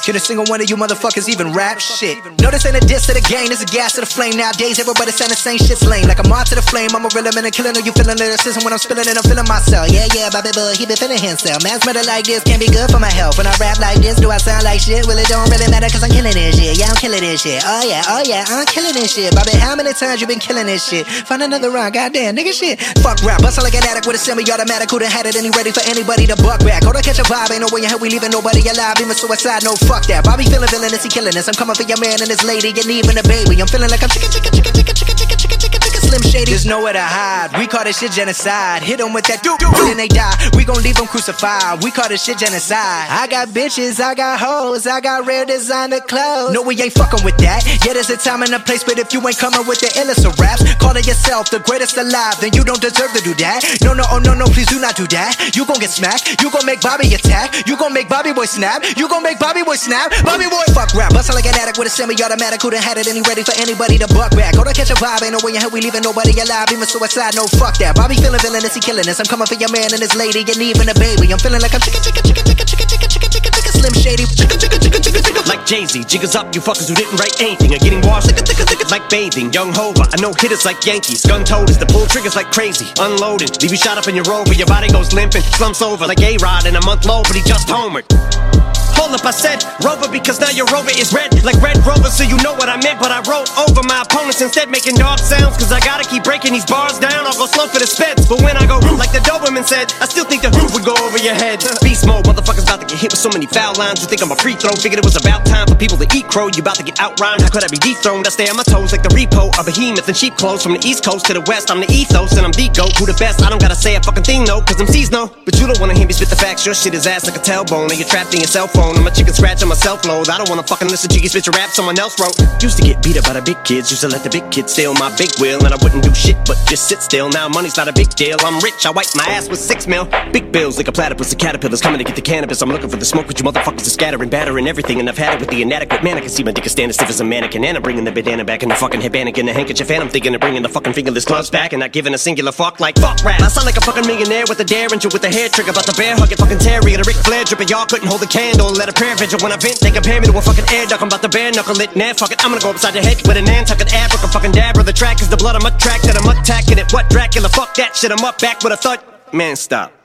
Can a single one of you motherfuckers even rap shit? No, this ain't a diss to the game, this a gas to the flame. Nowadays, everybody saying the same shit's lame. Like I'm on to the flame, I'm a real man and killing. Are you feeling lyricism when I'm spilling it? I'm feeling myself. Yeah, yeah, Bobby Bud, he been feeling himself. Man's better like this can't be good for my health. When I rap like this, do I sound like shit? Well, it don't really matter cause I'm killing this shit. Yeah, I'm killing this shit. Oh, yeah, oh, yeah, I'm killing this shit. Bobby, how many times you been killing this shit? Find another rhyme, goddamn, nigga shit. Fuck rap, bustle like an addict with a semi automatic. Who done had it and he ready for anybody to buck back? Hold on, catch a vibe, ain't no way in hell we leaving nobody alive. Even suicide, no fuck that. Bobby feeling villainous, he killing this. I'm coming for your man and his lady, and even a baby. I'm feeling like I'm chicken, chicken, chicken, chicken, chicken, chicken, shady. There's nowhere to hide. We call this shit genocide. Hit them with that doo doo, then they die. We gon' leave them crucified. We call this shit genocide. I got bitches, I got hoes, I got rare designer clothes. No, we ain't fucking with that. Yeah, there's a time and a place, but if you ain't coming with the illest of raps, call it yourself the greatest alive, then you don't deserve to do that. No, no, oh no, no, please do not do that. You gon' get smacked. You gon' make Bobby attack. You gon' make Bobby boy snap. You gon' make Bobby boy snap. Bobby boy fuck rap. Bustle like an addict with a semi-automatic. Who done had it and he ready for anybody to buck back. Hold on, catch a vibe. Ain't no way in hell we leaving nobody alive. Even suicide, no fuck that. Bobby feeling villainous, he killing this. I'm coming for your man and his lady, and even a baby. I'm feeling like I'm chicken, chicken, chicken, chicken, chicken, chicken, chicken, chicken, chicken, slim shady. Chicken, chicken, chicken, chicken, chicken.
Like Jay-Z, jiggers up, you fuckers who didn't write anything are getting washed like bathing. Young Hova, I know hitters like Yankees. Gun toters, the pull triggers like crazy. Unloaded, leave you shot up in your rover, your body goes limping, slumps over like A-Rod in a month low, but he just homered. Hold up, I said Rover because now your Rover is red like Red Rover, so you know what I meant. But I wrote over my opponents instead, making dog sounds. Cause I gotta keep breaking these bars down. I'll go slow for the speds. But when I go like the Doberman said, I still think the roof would go over your head. Beast mode, motherfuckers about to get hit with so many foul lines. You think I'm a free throw? Figured it was about time for people to eat crow. You about to get outrhymed. How could I be dethroned? I stay on my toes like the repo of behemoth and sheep clothes. From the east coast to the west, I'm the ethos and I'm the goat. Who the best? I don't gotta say a fucking thing though, cause I'm no. But you don't wanna hear me spit the facts. Your shit is ass like a tailbone. And you're trapped in your cell phone. I'm a chicken scratch on my. I don't wanna fucking listen to you spit your rap someone else wrote. Used to get beat up by the big kids. Used to let the big kids steal my big wheel. And I wouldn't do shit but just sit still. Now money's not a big deal. I'm rich. I wipe my ass with six mil. Big bills like a platypus. The caterpillars coming to get the cannabis. I'm looking for the smoke, but you motherfuckers are scattering, battering everything. And I've had it with the inadequate man. Can see my dick is standing stiff as a mannequin. And I'm bringing the bandana back and the fucking headband and the handkerchief. And I'm thinking of bringing the fucking fingerless gloves back. And not giving a singular fuck like fuck rap. I sound like a fucking millionaire with a derringer with a hair trigger. About the bear hug hugging fucking terrier. The Ric Flair dripping. Y'all couldn't hold a candle. Let a prayer vigil when I vent. They compare me to a fucking air duck. I'm about to bare knuckle it. Nah, fuck it. I'm gonna go upside your head with a Nantucket Africa fucking dabber. The track is the blood I'm a track that I'm attacking it. What Dracula? Fuck that shit. I'm up back with a thud. Man, stop.